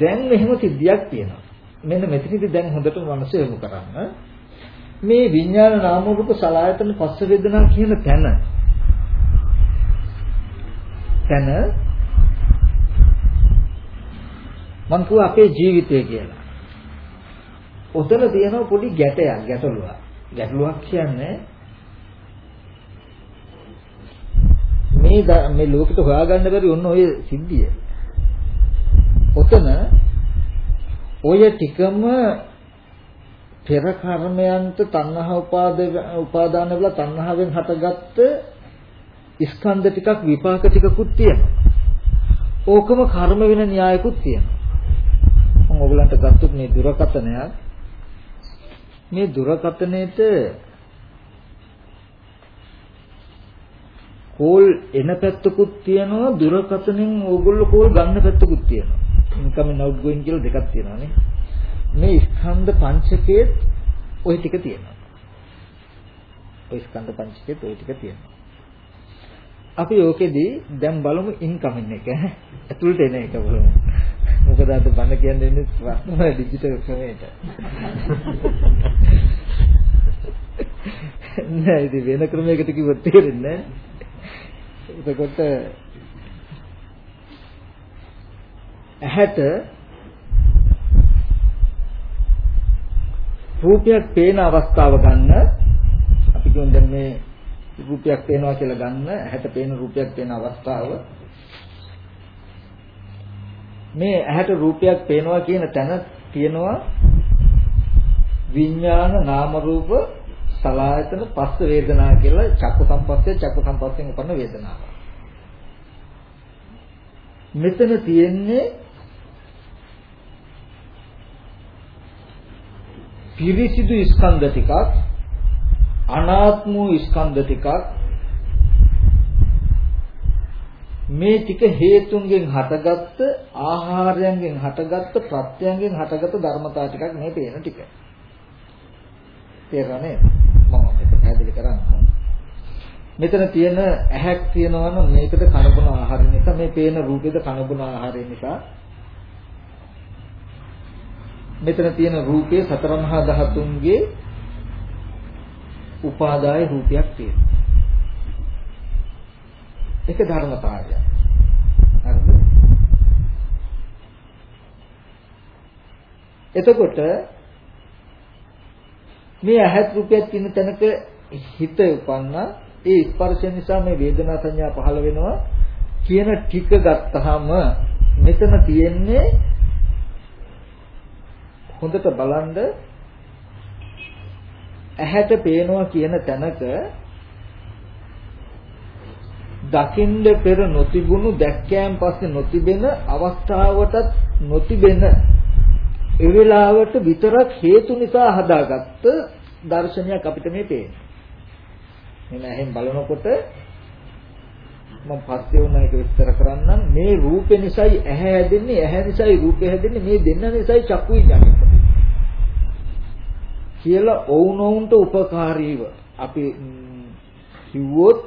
දැන් මෙහෙම සිද්ධියක් තියෙනවා. මෙන්න මෙතනදී දැන් හොඳට මනස යොමු කරන්න. මේ විඥාන නාම රූප සලආයතන පස්ස වේදනා කියන තැන. තැන මං කිව්වා අපේ ජීවිතය කියලා. ඔතන තියෙන පොඩි ගැටයක් ගැටලුවක්. ගැටලුවක් කියන්නේ මේ මේ ලෝකෙට හොයාගන්න බැරි ඔන්න ඔය සිද්ධිය. ඔතන ඔය ටිකම පෙර කර්මයන්ට තණ්හා උපාදාන වෙලා තණ්හාවෙන් හටගත්ත ස්කන්ධ ටිකක් විපාක ටිකකුත් තියෙනවා. ඕකම කර්ම වෙන න්‍යායකුත් තියෙනවා. මම ඔයගලන්ට ගත්තොත් මේ දුරකතනයක් මේ දුරකතනෙට කෝල් එන පැත්තකුත් තියෙනවා දුරකතනෙන් ඕගොල්ලෝ කෝල් ගන්න පැත්තකුත් තියෙනවා. ඉන්කමින් අවුට් ගෝයින් කියලා දෙකක් තියෙනවා නේ. මේ ස්කන්ධ පංචකයේ ওই ටික තියෙනවා. ওই ස්කන්ධ පංචකයේ ওই ටික තියෙනවා. අපි ඕකෙදී දැන් බලමු ඉන්කමින් එක. ඇතුළට එන එක බලමු. මොකද අද බණ කියන්නේ ඉන්නේ ඩිජිටල් ක්‍රමයට. නෑ ඉතින් වෙන ක්‍රමයකට කිව්වොත් තේරෙන්නේ නෑ. එතකොට ඇහැට රූපයක් පේන අවස්ථාව ගන්න අපි කියමු දැන් මේ රූපයක් පේනවා කියලා ගන්න ඇහැට පේන රූපයක් පේන අවස්ථාව මේ ඇහැට රූපයක් පේනවා කියන තැන තියෙනවා විඥාන නාම රූප සලආයතන පස්ස වේදනා කියලා චක්ක සම්පස්සේ චක්ක සම්පස්යෙන් උපන්න වේදනාව. මෙතන තියෙන්නේ පිරිසිදු ස්කන්ධ ටිකක් අනාත්ම වූ ස්කන්ධ ටිකක් මේ ටික හේතුන්ගෙන් හටගත්ත ආහාරයෙන් හටගත්ත ප්‍රත්‍යයෙන් හටගත්ත ධර්මතා ටිකක් මේ පේන ටික. තේරෙන්නේ මම මේක පැහැදිලි කරන්නම්. මෙතන තියෙන ඇහැක් තියෙනවා නම් මේකද කනබුන ආහාර නිසා මේ පේන රූපෙද කනබුන ආහාරය නිසා මෙතන තියෙන රූපයේ සතර මහා ධාතුන්ගේ උපාදාය රූපයක් තියෙනවා. ඒක ධර්මතාවය. හරිද? එතකොට මේ ඇහත් රූපයක් තියෙන තැනක හිත උපන්නා ඒ ස්පර්ශය නිසා මේ වේදනා සංඥා පහළ වෙනවා කියන ටික ගත්තාම මෙතන තියෙන්නේ හොඳට බලන්න ඇහැට පේනවා කියන තැනක දකින්න පෙර නොතිබුණු දැක්කයන් පස්සේ නොතිබෙන අවස්ථාවටත් නොතිබෙන ඒ වෙලාවට විතරක් හේතු නිසා හදාගත්ත දර්ශනයක් අපිට මේ පේන්නේ. මෙන්න ඇහෙන් බලනකොට මම පස්සේ වුණා එක විස්තර කරන්නම් මේ රූපේ නිසායි ඇහැ හැදෙන්නේ ඇහැ නිසායි රූපේ හැදෙන්නේ මේ දෙන්න නිසායි චක්කු විඥානය කියලා ඔවුනොවුන්ට උපකාරීව අපි කිව්වොත්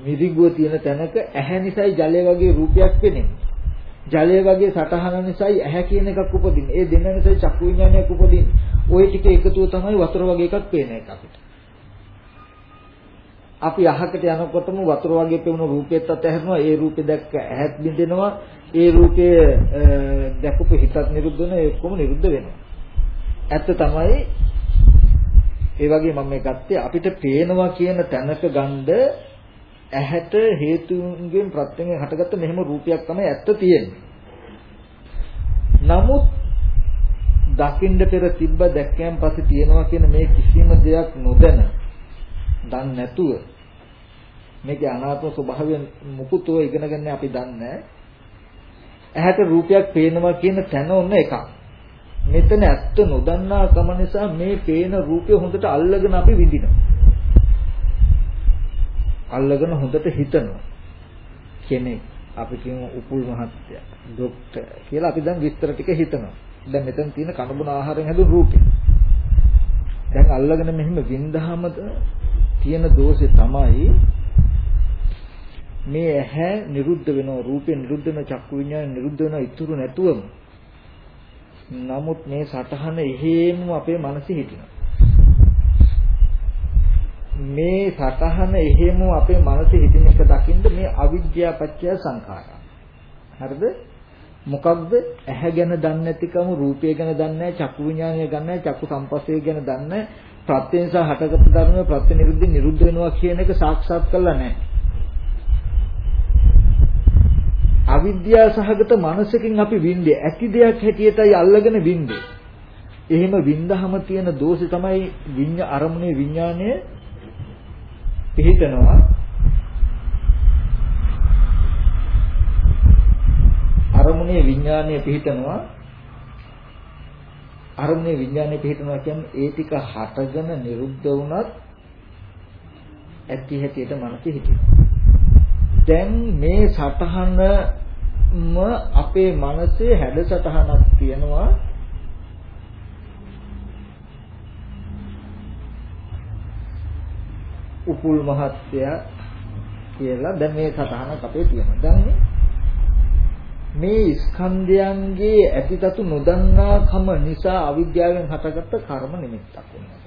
මිරිගුව තියෙන තැනක ඇහැ නිසායි ජලය වගේ රූපයක් පෙනෙන්නේ. ජලය වගේ සටහන නිසායි ඇහැ කියන එකක් උපදින්නේ. ඒ දෙන්න නිසායි චක්කු විඥානයක් උපදින්නේ. ওই ටික එකතුව තමයි වතුර වගේ එකක් පේන එක අපිට. අපි අහකට යනකොටම වතුර වගේ පෙවුණු රූපෙත් අතහැරනවා ඒ රූපේ දැක්ක ඇහත් බින්දෙනවා ඒ රූපයේ දැකපු හිතත් නිරුද්ධ වෙනවා ඒ ඔක්කොම නිරුද්ධ වෙනවා ඇත්ත තමයි ඒ වගේ මම මේ ගත්තේ අපිට පේනවා කියන තැනක ගඳ ඇහැට හේතුන්ගෙන් ප්‍රත්‍යයෙන් හටගත්ත මෙහෙම රූපයක් තමයි ඇත්ත තියෙන්නේ. නමුත් දකින්න පෙර තිබ්බ දැක්කයන් පස්සේ තියෙනවා කියන මේ කිසිම දෙයක් නොදැන දන්නේ නැතුව මේකේ අනාත්ම ස්වභාවය මුකුත් ඔය ඉගෙන ගන්න අපි දන්නේ ඇහැට රූපයක් පේනවා කියන තැන ඔන්න එකක්. මෙතන ඇත්ත නොදන්නා කම නිසා මේ පේන රූපය හොඳට අල්ලගෙන අපි විඳිනවා. අල්ලගෙන හොඳට හිතනවා. කෙනෙක් අපි කියමු උපුල් මහත්තයා, ડોක්ටර් කියලා අපි දැන් විස්තර ටික හිතනවා. දැන් මෙතන තියෙන කනබුන ආහාරයෙන් හැදුණු රූපේ. දැන් අල්ලගෙන මෙහෙම වින්දහමද තියෙන දෝෂේ තමයි මේ ඇහැ නිරුද්ධ වෙනවා රූපේ නිරුද්ධ වෙනවා චක්කු විඤ්ඤාණය නිරුද්ධ වෙනවා ඉතුරු නැතුවම නමුත් මේ සටහන එහෙම අපේ මනසේ හිටිනවා. මේ සටහන එහෙම අපේ මනසේ හිටින එක දකින්න මේ අවිද්‍යාව පත්‍ය සංඛාරා. හරිද? මොකක්ද? ඇහැ ගැන දන්නේ නැතිකම, රූපය ගැන දන්නේ නැහැ, චක්කු විඥානය ගැන නැහැ, චක්කු සංපස්සේ ගැන දන්නේ නැහැ. ප්‍රත්‍යයෙන් සහ හටගත් ධර්මය ප්‍රත්‍ය නිරුද්ධ නිරුද්ධ වෙනවා කියන එක සාක්ෂාත් කරලා නැහැ. අවිද්‍යාව සහගත මනසකින් අපි විඳේ ඇති දෙයක් හැටියටයි අල්ලගෙන විඳේ. එහෙම විඳහම තියෙන දෝෂය තමයි විඤ්ඤා අරමුණේ විඥානය පිළිතනවා අරමුණේ විඥානය පිළිතනවා අරමුණේ විඥානය පිළිතනවා කියන්නේ ඒ ටික හටගෙන නිරුද්ධ වුණත් ඇති හැටියට මනස හිතෙනවා. දැන් මේ සතහනම අපේ මනසේ හැඩ සතහනක් තියෙනවා. උපුල් මහත්තයා කියලා දැන් මේ සතහනක් අපේ තියෙනවා. දැන් මේ ස්කන්ධයන්ගේ ඇතිතතු නොදන්නාකම නිසා අවිද්‍යාවෙන් හටගත්ත කර්ම නිමිත්තක් වෙනවා.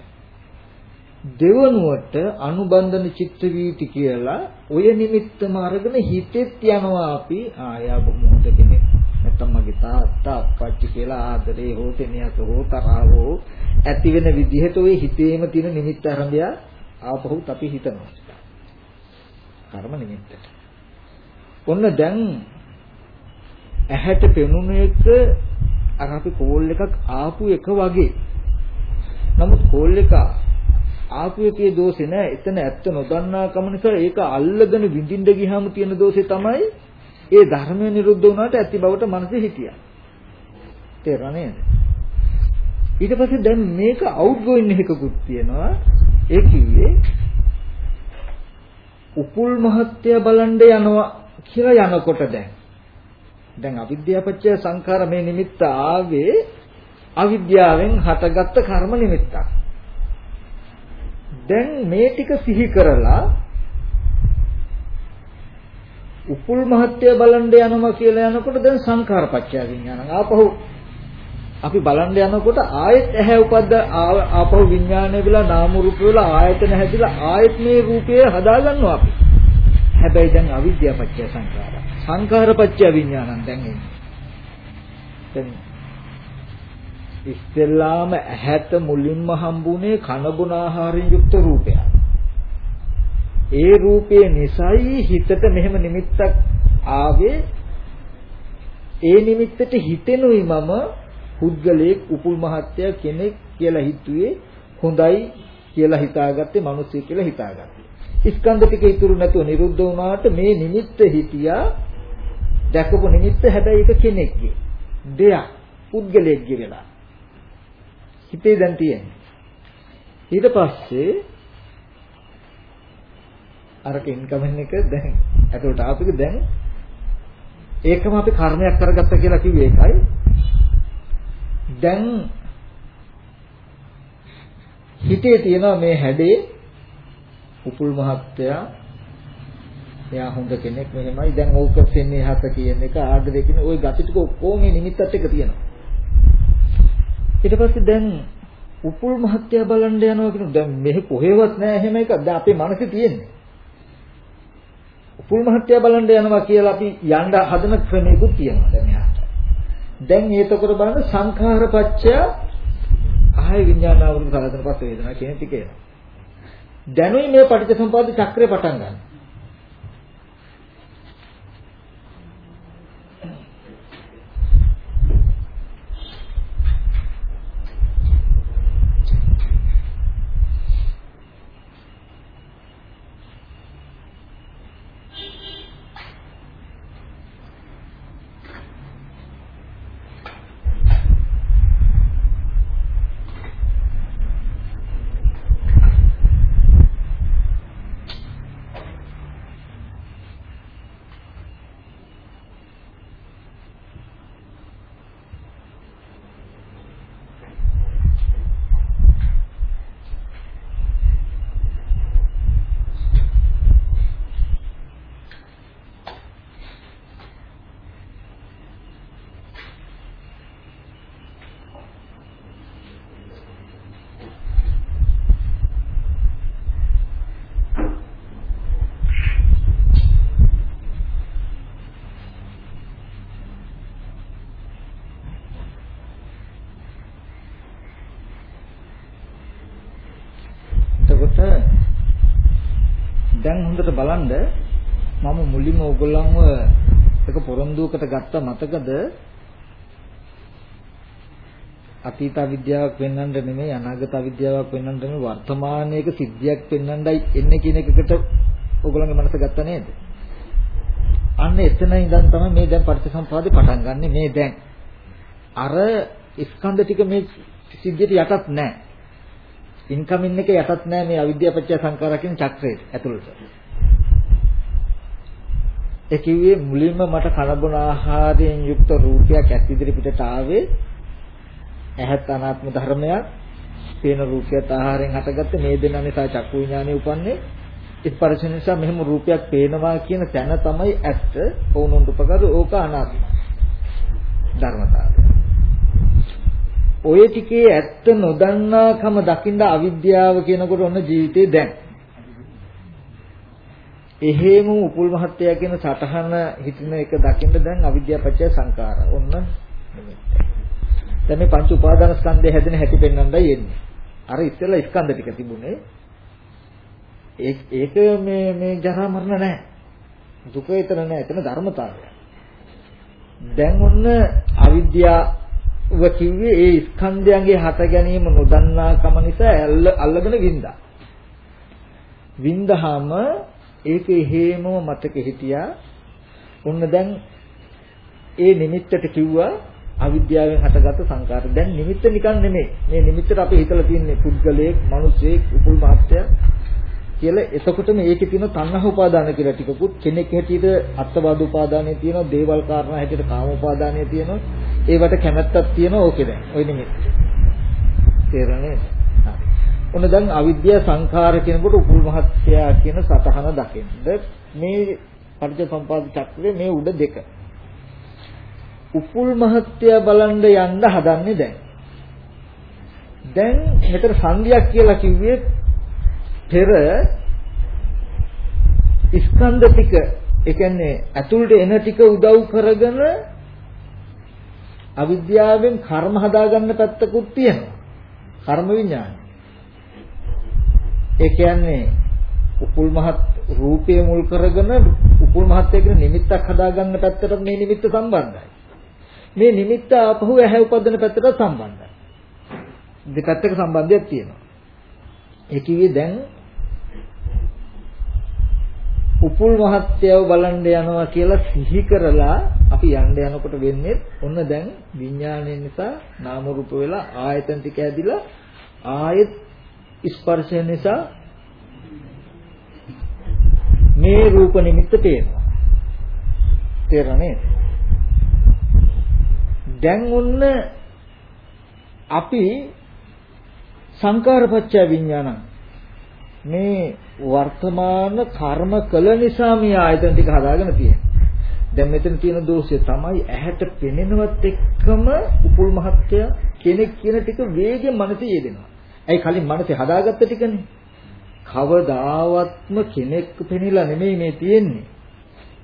දෙවනුවට අනුබන්ධන චිත්ත වීති කියලා ඔය නිමිත්තම අරගෙන හිතෙත් යනවා අපි ආයා මොහොත කෙනෙක් නැත්තම් මගේ තාත්තා අප්පච්චි කියලා ආදරේ හෝ තෙනියක හෝ තරහව ඇති වෙන විදිහට ඔය හිතේම තියෙන නිමිත්ත අරඹය ආපහුත් අපි හිතනවා කර්ම නිමිත්තට ඔන්න දැන් ඇහැට පෙනුන එක අර අපි කෝල් එකක් ආපු එක වගේ නමුත් කෝල් එක ආපු එකේ දෝෂේ නෑ. එතන ඇත්ත නොදන්නා කම නිසා ඒක අල්ලගෙන විඳින්න ගියාම තියෙන දෝෂේ තමයි ඒ ධර්මය නිරුද්ධ වුණාට ඇති බවට මනසේ හිටියා. තේරුණා නේද? ඊට පස්සේ දැන් මේක අවුට් ගෝයින් එකකුත් තියෙනවා. ඒ කිව්වේ උපුල් මහත්ය බලන්න යනවා කියලා යනකොට දැන් දැන් අවිද්‍යාපච්චය සංඛාර මේ නිමිත්ත ආවේ අවිද්‍යාවෙන් හටගත්ත කර්ම නිමිත්තක්. දැන් මේ ටික සිහි කරලා උපුල් මහත්ය බලන්න යනවා කියලා යනකොට දැන් සංඛාරපච්චය විඥානං ආපහු අපි බලන්න යනකොට ආයෙත් ඇහැ උපද්ද ආපහු විඥානය වෙලා නාම රූප වෙලා ආයතන හැදිලා ආයෙත් මේ රූපය හදාගන්නවා අපි හැබැයි දැන් අවිද්‍යාපච්චය සංඛාර සංඛාරපච්චය විඥානං දැන් එන්නේ දැන් ඉස්සෙල්ලාම ඇහැට මුලින්ම හම්බුනේ කන බොන ආහාරයෙන් යුක්ත රූපයක්. ඒ රූපේ නිසයි හිතට මෙහෙම නිමිත්තක් ආවේ. ඒ නිමිත්තට හිතෙනුයි මම පුද්ගලයෙක් උපුල් මහත්තයා කෙනෙක් කියලා හිතුවේ හොඳයි කියලා හිතාගත්තේ මිනිස්සු කියලා හිතාගත්තේ. ස්කන්ධ ටික ඉතුරු නැතුව නිරුද්ධ වුණාට මේ නිමිත්ත හිටියා දැකපු නිමිත්ත හැබැයි ඒක කෙනෙක්ගේ දෙයක් පුද්ගලයෙක්ගේ වෙලා හිතේ දැන් තියෙන්නේ. ඊට පස්සේ අරක ඉන්කමින් එක දැන් ඇතුළට ආපු එක දැන් ඒකම අපි කර්මයක් කරගත්තා කියලා කිව්වේ ඒකයි. දැන් හිතේ තියෙනවා මේ හැඩේ උපුල් මහත්තයා එයා හොඳ කෙනෙක් මෙහෙමයි. දැන් ඕක සෙන්නේ හත කියන එක ආදරේ කියන ওই gati ටික ඔක්කොම මේ නිමිත්තත් එක තියෙනවා. ඊට පස්සේ දැන් උපුල් මහත්ය බලන්න යනවා කියන දැන් මෙහෙ කොහෙවත් නෑ එහෙම එකක්. දැන් අපේ මනසේ තියෙන්නේ. උපුල් මහත්ය බලන්න යනවා කියලා අපි යන්න හදන ක්‍රමයකුත් තියෙනවා දැන් එහාට දැන් ඒතකොට බලන්න සංඛාරපච්චය ආය විඥානාවෘත සලදන පස්ස වේදනා කියන ටික එනවා දැනුයි මේ පටිච්චසමුපාද චක්‍රය පටන් ගන්න දැන් හොඳට බලන්න මම මුලින්ම ඕගොල්ලන්ව එක පොරොන්දුවකට ගත්ත මතකද අතීත විද්‍යාවක් පෙන්වන්න නෙමෙයි අනාගත විද්‍යාවක් පෙන්වන්න නෙමෙයි වර්තමානයේක සිද්ධියක් පෙන්වන්නයි එන්නේ කියන එකකට ඕගොල්ලන්ගේ මනස ගත්තා නේද? අන්න එතන ඉඳන් තමයි මේ දැන් පටිච්චසමුපාදේ පටන් ගන්නෙ මේ දැන්. අර ස්කන්ධ ටික මේ සිද්ධියට යටත් නැහැ. ඉන්කමින් එක යටත් නැහැ මේ අවිද්‍යාව පත්‍ය සංකාරා කියන චක්‍රයට ඇතුළට. ඒ කිව්වේ මුලින්ම මට කනබුන ආහාරයෙන් යුක්ත රූපයක් ඇත් ඉදිරි පිටට ආවේ ඇහත් අනාත්ම ධර්මයක් පේන රූපයත් ආහාරයෙන් හටගත්ත මේ දෙන්න නිසා චක්කු විඥානය උපන්නේ. ස්පර්ශ නිසා මෙහෙම රූපයක් පේනවා කියන තැන තමයි ඇත්ත. වුණොත් උපකාර ඕක අනාත්ම ධර්මතාවය. ඔය ටිකේ ඇත්ත නොදන්නාකම දකින්න අවිද්‍යාව කියනකොට ඔන්න ජීවිතේ දැන්. එහෙම උපුල් මහත්තයා කියන සටහන හිටින එක දකින්න දැන් අවිද්‍යාව පත්‍ය සංකාර. ඔන්න දැන් මේ පංච උපාදාන ස්කන්ධය හැදෙන හැටි පෙන්වන්නයි එන්නේ. අර ඉස්සෙල්ලා ස්කන්ධ ටික තිබුණේ. ඒක මේ මේ ජරා මරණ නැහැ. දුක විතර නැහැ. එතන ධර්මතාවය. දැන් ඔන්න අවිද්‍යාව කිව්වේ ඒ ස්කන්ධයන්ගේ හට ගැනීම නොදන්නා කම නිසා අල්ලගෙන වින්දා. වින්දහම ඒක හේමව මතක හිටියා. ඔන්න දැන් ඒ නිමිත්තට කිව්වා අවිද්‍යාවෙන් හටගත්ත සංකාර. දැන් නිමිත්ත නිකන් නෙමෙයි. මේ නිමිත්තට අපි හිතලා තියන්නේ පුද්ගලයෙක්, මිනිසෙක්, උපුල් මහත්ය කියලා. එතකොටම ඒකේ තියෙන තණ්හා උපාදාන කියලා ටිකකුත් කෙනෙක් හැටියට අත්වාද උපාදානය තියෙනවා, දේවල් කාරණා හැටියට කාම උපාදානය තියෙනවා. ඒවට කැමැත්තක් තියෙනවා ඕකේ දැන්. ওই නිමිත්ත. තේරෙන්නේ? ඔන්න දැන් අවිද්‍යා සංඛාර කියනකොට උපුල් මහත්යා කියන සතහන දකින්න. මේ පටිච්චසමුපාද චක්‍රයේ මේ උඩ දෙක. උපුල් මහත්යා බලන්න යන්න හදන්නේ දැන්. දැන් මෙතන සංගයක් කියලා කිව්වේ පෙර ස්කන්ධ ටික ඒ කියන්නේ ඇතුළට එන ටික උදව් කරගෙන අවිද්‍යාවෙන් කර්ම හදාගන්න පැත්තකුත් තියෙනවා. කර්ම විඥානය. ඒ කියන්නේ උපුල් මහත් රූපය මුල් කරගෙන උපුල් මහත්ය කියන නිමිත්තක් හදාගන්න පැත්තට මේ නිමිත්ත සම්බන්ධයි. මේ නිමිත්ත ආපහු ඇහැ උපදින පැත්තට සම්බන්ධයි. දෙපැත්තක සම්බන්ධයක් තියෙනවා. ඒ කිව්වේ දැන් උපුල් මහත්යව බලන්න යනවා කියලා සිහි කරලා අපි යන්න යනකොට වෙන්නේ ඔන්න දැන් විඥානය නිසා නාම රූප වෙලා ආයතන ටික ඇදිලා ආයෙත් ස්පර්ශය නිසා මේ රූප නිමිත්ත පේනවා. තේරෙන්නේ? දැන් ඔන්න අපි සංකාරපච්චය විඥානං මේ වර්තමාන කර්ම කළ නිසා මේ ආයතන ටික හදාගෙන තියෙනවා. දැන් මෙතන තියෙන දෝෂය තමයි ඇහැට පෙනෙනවත් එක්කම උපුල් මහත්ය කෙනෙක් කියන ටික වේගෙන් මනසේ යෙදෙනවා. ඇයි කලින් මනසේ හදාගත්ත ටිකනේ. කවදාවත්ම කෙනෙක් පෙනිලා නෙමෙයි මේ තියෙන්නේ.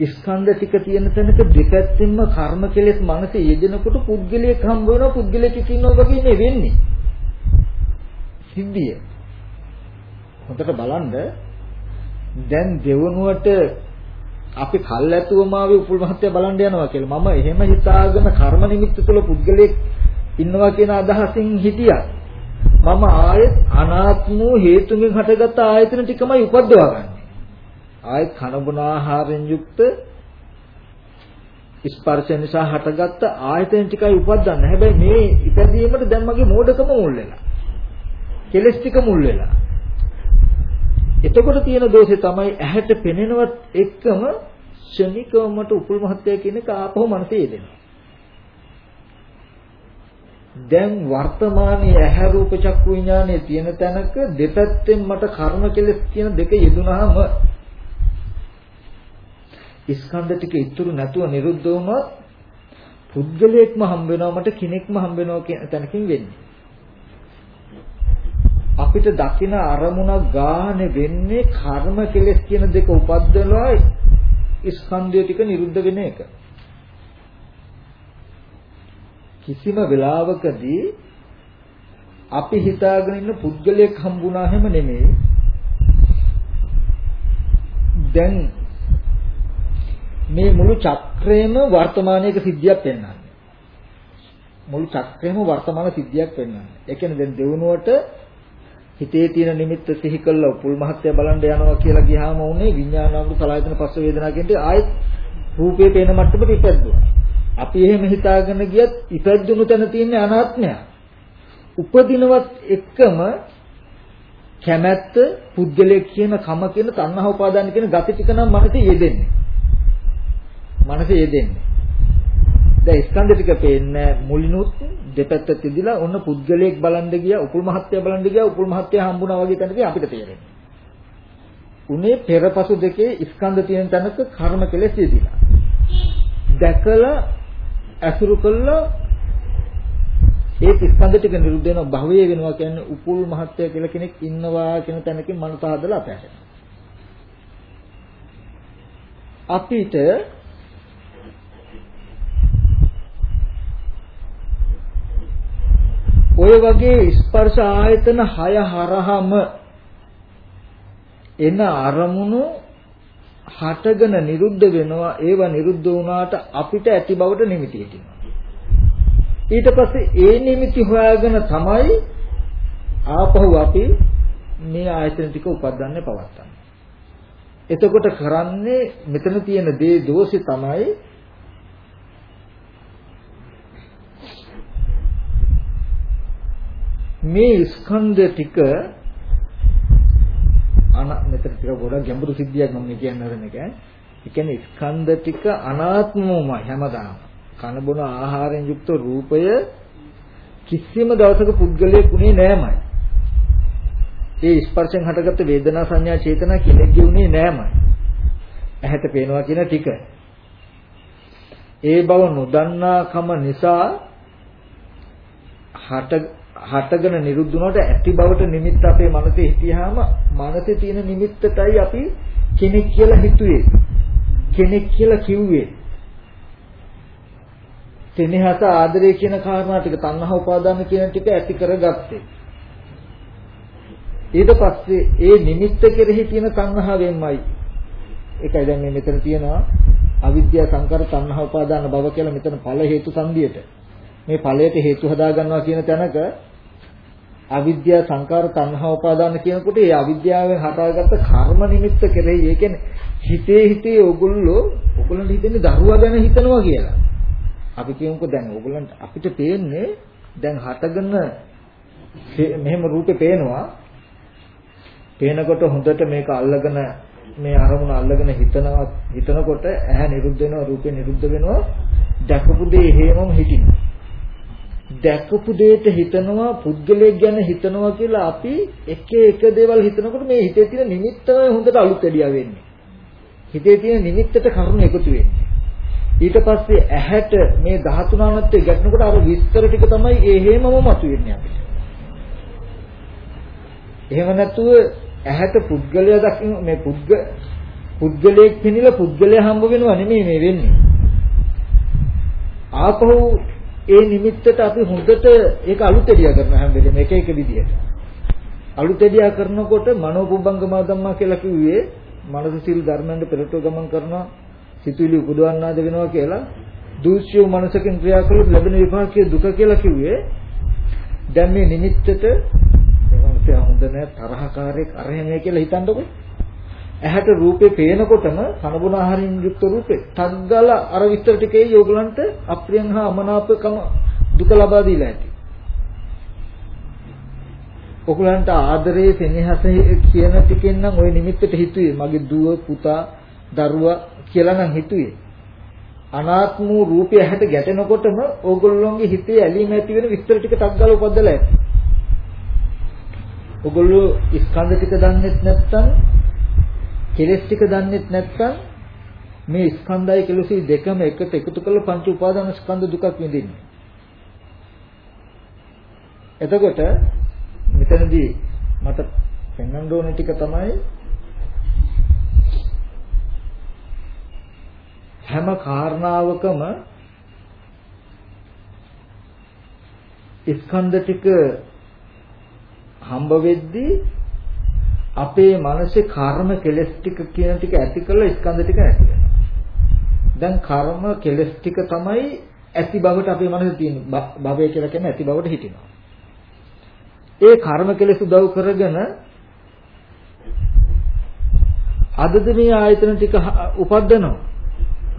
ස්කන්ධ ටික තියෙන තැනක දෙපැත්තෙන්ම කර්ම කෙලෙස් මනසේ යෙදෙනකොට පුද්ගලයෙක් හම්බ වෙනවා පුද්ගලයෙක් ඉන්නවා වගේ නේ වෙන්නේ. සිද්ධිය. හොඳට බලන්න දැන් දෙවනුවට අපි කල්ැතුවම ආවේ උපුල් මහත්ය බලන්න යනවා කියලා. මම එහෙම හිතාගෙන කර්ම නිමිත්ත තුළ පුද්ගලයෙක් ඉන්නවා කියන අදහසින් හිටියා. මම ආයෙත් අනාත්ම වූ හේතුන්ගෙන් හටගත්ත ආයතන ටිකමයි උපද්දවා ගන්න. ආයෙත් කනබුන ආහාරයෙන් යුක්ත ස්පර්ශ නිසා හටගත්ත ආයතන ටිකයි උපද්දන්න. හැබැයි මේ ඉපදීමට දැන් මගේ මෝඩකම මුල් වෙලා. කෙලස් ටික මුල් වෙලා. එතකොට තියෙන දෝෂේ තමයි ඇහැට පෙනෙනවත් එක්කම ශනිකවමට උපුල් මහත්ය කියන එක ආපහු මනසේ එදෙනවා. දැන් වර්තමානයේ ඇහැ රූප චක්කු විඥානයේ තියෙන තැනක දෙපැත්තෙන් මට කර්ම කෙලස් කියන දෙක යෙදුනහම ස්කන්ධ ටික ඉතුරු නැතුව නිරුද්ධ වුණොත් පුද්ගලයෙක්ම හම්බ වෙනවා මට කෙනෙක්ම හම්බ වෙනවා කියන තැනකින් වෙන්නේ. අපිට දකින අරමුණක් ගානේ වෙන්නේ කර්ම කෙලස් කියන දෙක උපද්දලා ස්කන්ධය ටික නිරුද්ධ වෙන එක. කිසිම වෙලාවකදී අපි හිතාගෙන ඉන්න පුද්ගලයෙක් හම්බුණා හැම නෙමෙයි. දැන් මේ මුළු චක්‍රයේම වර්තමානයේක සිද්ධියක් පෙන්වන්නේ. මුළු චක්‍රයේම වර්තමාන සිද්ධියක් පෙන්වන්නේ. ඒ කියන්නේ දැන් දෙවනුවට හිතේ තියෙන නිමිත්ත සිහි කළා පුල් මහත්ය බලන්න යනවා කියලා ගියාම උනේ විඥානාංග සලආයතන පස්ස වේදනා කියන්නේ ආයෙත් රූපේ පේන මට්ටමට ඉපැද්දුවා. අපි එහෙම හිතාගෙන ගියත් ඉපැද්දුණු තැන තියෙන අනාත්මය. උපදිනවත් එක්කම කැමැත්ත පුද්ගලයෙක් කියන කම කියන තණ්හා උපාදාන කියන gati ටික නම් මනසේ යෙදෙන්නේ. මනසේ යෙදෙන්නේ. දැන් ස්කන්ධ ටික පේන්නේ මුලිනුත් දෙපැත්ත තිදිලා ඔන්න පුද්ගලයෙක් බලන්න ගියා උපුල් මහත්තයා බලන්න ගියා උපුල් මහත්තයා හම්බුණා වගේ තැනදී අපිට තේරෙන්නේ. උනේ පෙරපසු දෙකේ ස්කන්ධ තියෙන තැනක කර්ම කෙලෙස් යෙදිලා. දැකලා අසුරු කළා ඒ ස්කන්ධ ටික නිරුද්ධ වෙනවා භවය වෙනවා කියන්නේ උපුල් මහත්ය කියලා කෙනෙක් ඉන්නවා කියන තැනකින් මනස හදලා අපහැරෙනවා. අපිට ඔය වගේ ස්පර්ශ ආයතන 6 හරහම එන අරමුණු හටගෙන නිරුද්ධ වෙනවා ඒවා නිරුද්ධ වුණාට අපිට ඇති බවට නිමිති හිටිනවා. ඊට පස්සේ ඒ නිමිති හොයාගෙන තමයි ආපහු අපි මේ ආයතන ටික උපදින්නේ පවත්තන්නේ. එතකොට කරන්නේ මෙතන තියෙන දේ දෝෂේ තමයි මේ ස්කන්ධ ටික අන මෙතන ටික ගොඩක් ගැඹුරු සිද්ධියක් මම කියන්න හදන එක. ඒ කියන්නේ ස්කන්ධ ටික අනාත්මවමයි හැමදාම. කන බොන ආහාරයෙන් යුක්ත රූපය කිසිම දවසක පුද්ගලයෙක් උනේ නෑමයි. ඒ ස්පර්ශයෙන් හටගත්ත වේදනා සංඥා චේතනා කෙනෙක්ගේ උනේ නෑමයි. ඇහැට පේනවා කියන ටික. ඒ බව නොදන්නාකම නිසා හට හටගෙන නිරුද්ධ වුණාට ඇති බවට නිමිත්ත අපේ මනසේ හිටියාම මනසේ තියෙන නිමිත්තටයි අපි කෙනෙක් කියලා හිතුවේ. කෙනෙක් කියලා කිව්වේ. තෙනහස ආදරය කියන කාරණා ටික තණ්හා උපාදාන කියන ටික ඇති කරගත්තේ. ඊට පස්සේ ඒ නිමිත්ත කෙරෙහි තියෙන තණ්හාවෙන්මයි. ඒකයි දැන් මේ මෙතන තියෙනවා අවිද්‍යා සංකාර තණ්හා උපාදාන භව කියලා මෙතන ඵල හේතු සංදියට. මේ ඵලයට හේතු හදා ගන්නවා කියන තැනක අවිද්‍යාව සංකාර තණ්හා උපාදාන කියනකොට ඒ අවිද්‍යාවෙන් හටාගත්ත කර්ම නිමිත්ත කෙරෙහි ඒ කියන්නේ හිතේ හිතේ ඕගොල්ලෝ ඕගොල්ලන්ට හිතෙන්නේ දරුවා ගැන හිතනවා කියලා. අපි කියමුකෝ දැන් ඕගොල්ලන්ට අපිට පේන්නේ දැන් හටගෙන මෙහෙම රූපේ පේනවා. පේනකොට හොඳට මේක අල්ලගෙන මේ අරමුණ අල්ලගෙන හිතනවා හිතනකොට ඇහැ නිරුද්ධ වෙනවා රූපේ නිරුද්ධ වෙනවා දැකපු දේ හේමම හිටිනවා. දැකපු දෙයට හිතනවා පුද්ගලයෙක් ගැන හිතනවා කියලා අපි එක එක දේවල් හිතනකොට මේ හිතේ තියෙන නිමිත්ත හොඳට අලුත් එළියා වෙන්නේ. හිතේ තියෙන නිමිත්තට කරුණ එකතු වෙන්නේ. ඊට පස්සේ ඇහැට මේ 13 අනත්තේ ගැටෙනකොට අර විස්තර ටික තමයි එහෙමම මතුවෙන්නේ අපිට. එහෙම නැතුව ඇහැට පුද්ගලයා දකින්න මේ පුද්ග පුද්ගලයෙක් පිනිලා පුද්ගලයා හම්බ වෙනව නෙමෙයි මේ වෙන්නේ. ආපහු ඒ නිමිත්තට අපි හොඳට ඒක අලුතෙඩියා කරන හැම වෙලේම එක එක විදියට. අලුතෙඩියා කරනකොට මනෝපුබ්බංගමා ධම්මා කියලා කිව්වේ මනස සිල් ධර්මයන්ට පෙරටුව ගමන් කරනවා සිතුවිලි උපදවන්නාද වෙනවා කියලා දූෂ්‍ය මනසකින් ක්‍රියා කළොත් ලැබෙන විපාකයේ දුක කියලා කිව්වේ දැන් මේ නිමිත්තට මනස හොඳ නැහැ තරහකාරයෙක් අරහෙමයි කියලා හිතන්නකො ඇහැට රූපේ පේනකොටම කනබුන ආහාරයෙන් යුක්ත රූපේ තග්ගල අර විස්තර ටිකේ යෝගලන්ට අප්‍රියං හා අමනාපකම දුක ලබා දීලා ඇති. ඔගලන්ට ආදරේ සෙනෙහස කියන ටිකෙන් නම් ওই නිමිත්තට හිතුවේ මගේ දුව පුතා දරුවා කියලා නම් හිතුවේ. අනාත්ම වූ රූපය ඇහැට ගැටෙනකොටම ඕගොල්ලෝගේ හිතේ ඇලීම ඇති වෙන විස්තර ටික තග්ගල උපදලා ඇති. ඔගොල්ලෝ ස්කන්ධ ටික දන්නේ නැත්නම් කෙලස් ටික දන්නෙත් නැත්නම් මේ ස්කන්ධය කෙලසි දෙකම එකට එකතු කරලා පංච උපාදාන ස්කන්ධ දුකක් විඳින්නේ. එතකොට මෙතනදී මට පෙන්වන්න ඕන ටික තමයි හැම කාරණාවකම ස්කන්ධ ටික හම්බ වෙද්දී අපේ මනසේ කර්ම කෙලස් ටික කියන ටික ඇති කරලා ස්කන්ධ ටික ඇති වෙනවා. දැන් කර්ම කෙලස් ටික තමයි ඇති බවට අපේ මනසේ තියෙන භවය කියලා කියන්නේ ඇති බවට හිටිනවා. ඒ කර්ම කෙලස් උදව් කරගෙන අදද මේ ආයතන ටික උපද්දනවා.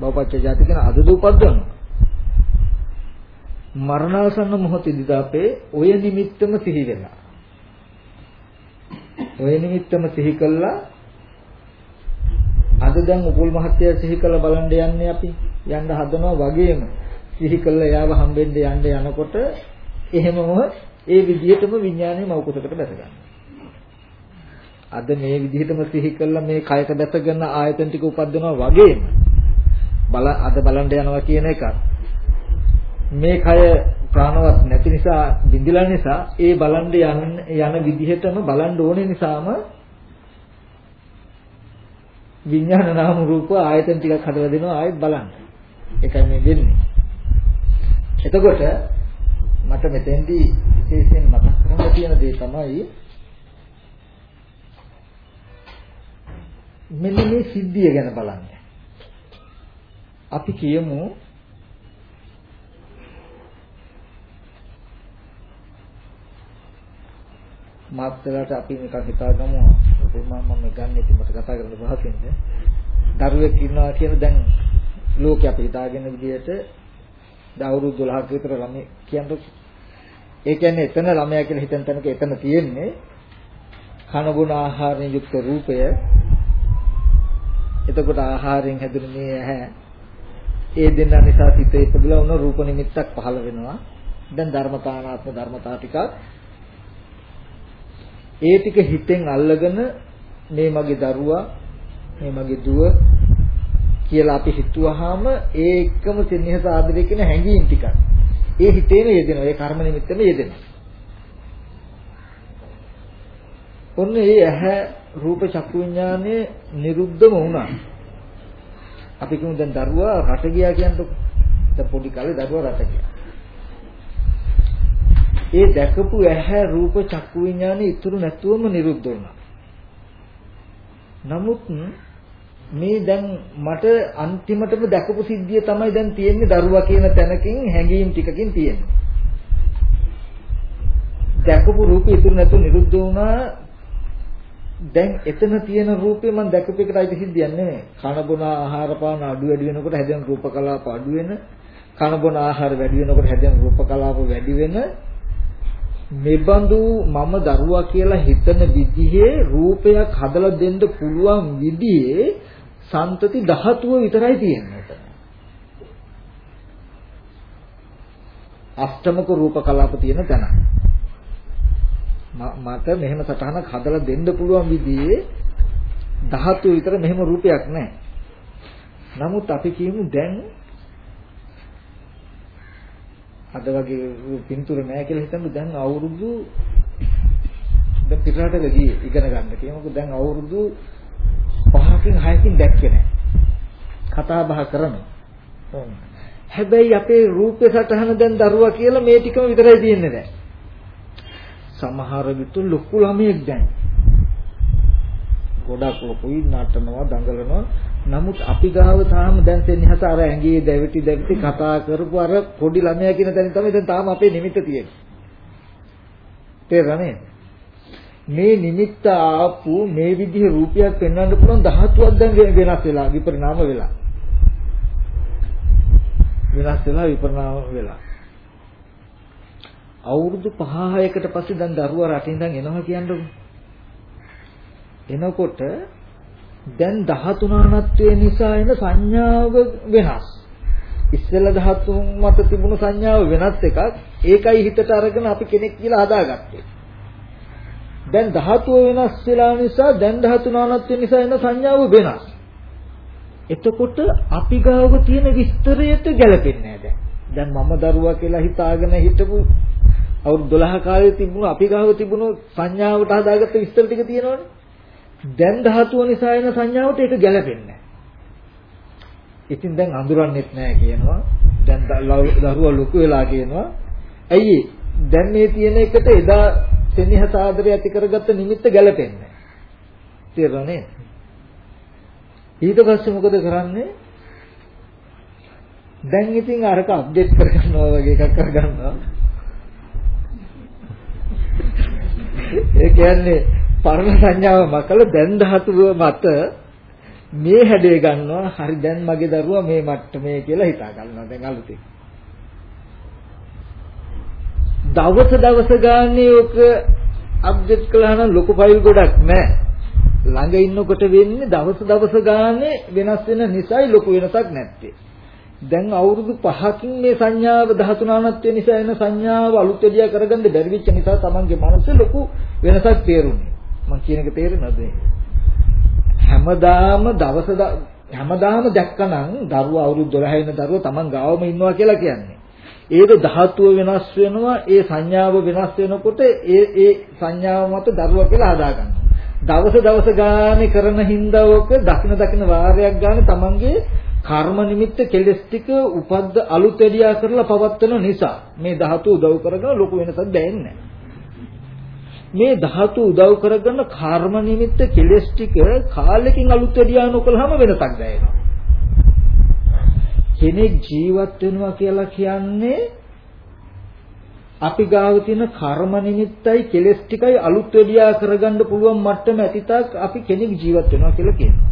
භවපච්ච ජාති කියන අද දූපද්දනවා. මරණාසන්න මොහොතේදී අපේ ඔය නිමිත්තම සිහි වෙලා. ඔය නිමිත්තම සිහි කළා. අද දැන් උපුල් මහත්තයා සිහි කළ බලන්න යන්නේ අපි. යන්න හදනවා වගේම. සිහි කළ එයාව හම්බෙන්න යන්න යනකොට එහෙමම ඒ විදිහටම විඥානය මෞකසකට බැස ගන්නවා. අද මේ විදිහටම සිහි කළා මේ කයට දැසගෙන ආයතන ටික උපද්දනවා වගේම. බල අද බලන්න යනවා කියන එක මේ කය ප්‍රාණවත් නැති නිසා බිඳිලා නිසා ඒ බලන්න යන යන විදිහටම බලන්න ඕනේ නිසාම විඥාන නාම රූප ආයතන ටිකක් හදලා දෙනවා ආයෙත් බලන්න. ඒකයි මේ වෙන්නේ. එතකොට මට මෙතෙන්දී විශේෂයෙන් මතක් කරගන්න තියෙන දේ තමයි මෙන්න මේ සිද්ධිය ගැන බලන්න. අපි කියමු මාත්‍රාට අපි මේක හිතාගමු මම මම ගන්න ඉතින් මට කතා කරන්න පහසුෙන්ද දරුවෙක් ඉන්නවා කියන දැන් ලෝකේ අපි හිතාගෙන විදිහට දවුරුදු 12ක විතර ළමයි කියන්නේ. ඒ කියන්නේ එතන ළමයා කියලා හිතන තැනක එතන තියෙන්නේ කන බොන ආහාරයෙන් යුක්ත රූපය. එතකොට ආහාරයෙන් හැදුණු මේ ඇහැ ඒ දෙන්න නිසා සිතේ ඉපදලා වුණ රූප නිමිත්තක් පහළ වෙනවා. දැන් ධර්මතානාත්ම ධර්මතා ටිකක් ඒ ටික හිතෙන් අල්ලගෙන මේ මගේ දරුවා මේ මගේ දුව කියලා අපි හිතුවාම ඒ එක්කම සෙනෙහස ආදරය කියන හැඟීම් ටිකක්. ඒ හිතේම යෙදෙනවා. ඒ කර්ම නිමිත්තම යෙදෙනවා. ඔන්න ඒ ඇහැ රූප චක්කු විඥානයේ නිරුද්ධම වුණා. අපි කියමු දැන් දරුවා රට ගියා කියන්නකො දැන් පොඩි කාලේ දරුවා රට ගියා. ඒ දැකපු ඇහැ රූප චක්කු විඥානෙ ඉතුරු නැතුවම නිරුද්ධ වුණා. නමුත් මේ දැන් මට අන්තිමටම දැකපු සිද්ධිය තමයි දැන් තියෙන්නේ දරුවා කියන තැනකින් හැඟීම් ටිකකින් තියෙන්නේ. දැකපු රූපය ඉතුරු නැතුව නිරුද්ධ වුණා. දැන් එතන තියෙන රූපේ මම දැකපු එකට අයිති සිද්ධියක් නෙමෙයි. කන බොන ආහාර පාන අඩු වැඩි වෙනකොට හැදෙන රූප කලාප අඩු වෙන, කන බොන ආහාර වැඩි වෙනකොට හැදෙන රූප කලාප වැඩි වෙන මෙබඳු මම දරුවා කියලා හිතන විදිහේ රූපයක් හදලා දෙන්න පුළුවන් විදිහේ සන්තති ධාතුව විතරයි තියෙන්නේ. අෂ්ටමක රූප කලාප තියෙන තැන. මට මෙහෙම සටහනක් හදලා දෙන්න පුළුවන් විදිහේ ධාතුව විතර මෙහෙම රූපයක් නැහැ. නමුත් අපි කියමු දැන් අද වගේ පින්තූර නැහැ කියලා හිතමු දැන් අවුරුදු දැන් පිටරටක ගියේ ඉගෙන ගන්න කියමුකෝ දැන් අවුරුදු 5කින් 6කින් දැක්කේ නැහැ. කතා බහ කරනවා. හැබැයි අපේ රූපේ සටහන දැන් දරුවා කියලා මේ ටිකම විතරයි තියෙන්නේ දැන්. සමහර විට ලොකු ළමයෙක් දැන්. ගොඩක් ලොකුයි නටනවා දඟලනවා නමුත් අපි ගාව තාම දැන් සෙනෙහස අර ඇඟේ දැවිටි දැවිටි කතා කරපු අර පොඩි ළමයා කියන තැන තමයි දැන් තාම අපේ නිමිත්ත තියෙන්නේ. තේරෙන්නේ? මේ නිමිත්ත ආපු මේ විදිහේ රූපයක් පෙන්වන්න පුළුවන් ධාතුවක් දැන් වෙනස් වෙලා විපරිණාම වෙලා. වෙනස් වෙලා විපරිණාම වෙලා. අවුරුදු 5-6කට පස්සේ දැන් දරුවා රටින් ඉඳන් එනවා කියන්නකො. එනකොට දැන් 13 අනත්වයේ නිසා එන සංඥාව වෙනස්. ඉස්සෙල්ලා ධාතුන් මත තිබුණු සංඥාව වෙනස් එකක්. ඒකයි හිතට අරගෙන අපි කෙනෙක් කියලා හදාගත්තේ. දැන් ධාතුව වෙනස් වෙලා නිසා දැන් ධාතු නානත්වය නිසා එන සංඥාව වෙනස්. එතකොට අපි ගාව තියෙන විස්තරයට ගැලපෙන්නේ නැහැ දැන්. දැන් මම දරුවා කියලා හිතාගෙන හිටපු අවුරුදු 12 කාලේ තිබුණු අපි ගාව තිබුණු සංඥාවට හදාගත්ත විස්තර ටික තියෙනවනේ. දැන් ධාතුව නිසා එන සංඥාවට ඒක ගැලපෙන්නේ ඉතින් දැන් අඳුරන්නෙත් නැහැ කියනවා. දැන් දරුවා ලොකු වෙලා කියනවා. ඇයි දැන් මේ තියෙන එකට එදා සෙනෙහස ආදරය ඇති කරගත්ත නිමිත්ත ගැලපෙන්නේ නැහැ. ඊට පස්සේ මොකද කරන්නේ? දැන් ඉතින් අරක අප්ඩේට් කරගන්නවා වගේ එකක් කරගන්නවා. ඒ කියන්නේ පරණ සංඥාව මකල දැන් ධාතුව මත මේ හැඩය ගන්නවා හරි දැන් මගේ දරුවා මේ මට්ටමේ කියලා හිතා ගන්නවා දැන් අලුතෙන්. දවස දවස ගානේ ඔක අප්ඩේට් කළා නම් ලොකු ෆයිල් ගොඩක් නැහැ. ළඟ ඉන්නකොට වෙන්නේ දවස් දවස් ගානේ වෙනස් වෙන නිසායි ලොකු වෙනසක් නැත්තේ. දැන් අවුරුදු 5කින් මේ සංඥාව 13 අනත්ය නිසා එන සංඥාව අලුත් එදියා කරගන්න බැරි වෙච්ච නිසා තමන්ගේ මනසේ ලොකු වෙනසක් තේරුනේ. මම කියන එක තේරෙනවද? හැමදාම දවස හැමදාම දැක්කනම් දරුවා අවුරුදු 12 වෙන දරුවා තමන් ගාවම ඉන්නවා කියලා කියන්නේ. ඒක ධාතුව වෙනස් වෙනවා ඒ සංඥාව වෙනස් වෙනකොට ඒ ඒ සංඥාව මත දරුවා කියලා හදාගන්නවා. දවස දවස ගානේ කරන හින්දාවක දකින දකින වාරයක් ගානේ තමන්ගේ කර්ම නිමිත්ත කෙලස් ටික උපද්ද අලුත් එඩියා කරලා පවත්වන නිසා මේ ධාතු උදව් කරගෙන ලොකු වෙනසක් දැනෙන්නේ මේ ධාතු උදව් කරගෙන කර්ම නිමිත්ත කෙලස් ටික කාලෙකින් අලුත් එඩියා නොකළාම වෙනසක් දැනෙනවා කෙනෙක් ජීවත් වෙනවා කියලා කියන්නේ අපි ගාව තියෙන කර්ම නිමිත්තයි කෙලස් ටිකයි අලුත් වෙඩියා කරගන්න පුළුවන් මට්ටම ඇතිතාක් අපි කෙනෙක් ජීවත් වෙනවා කියලා කියනවා.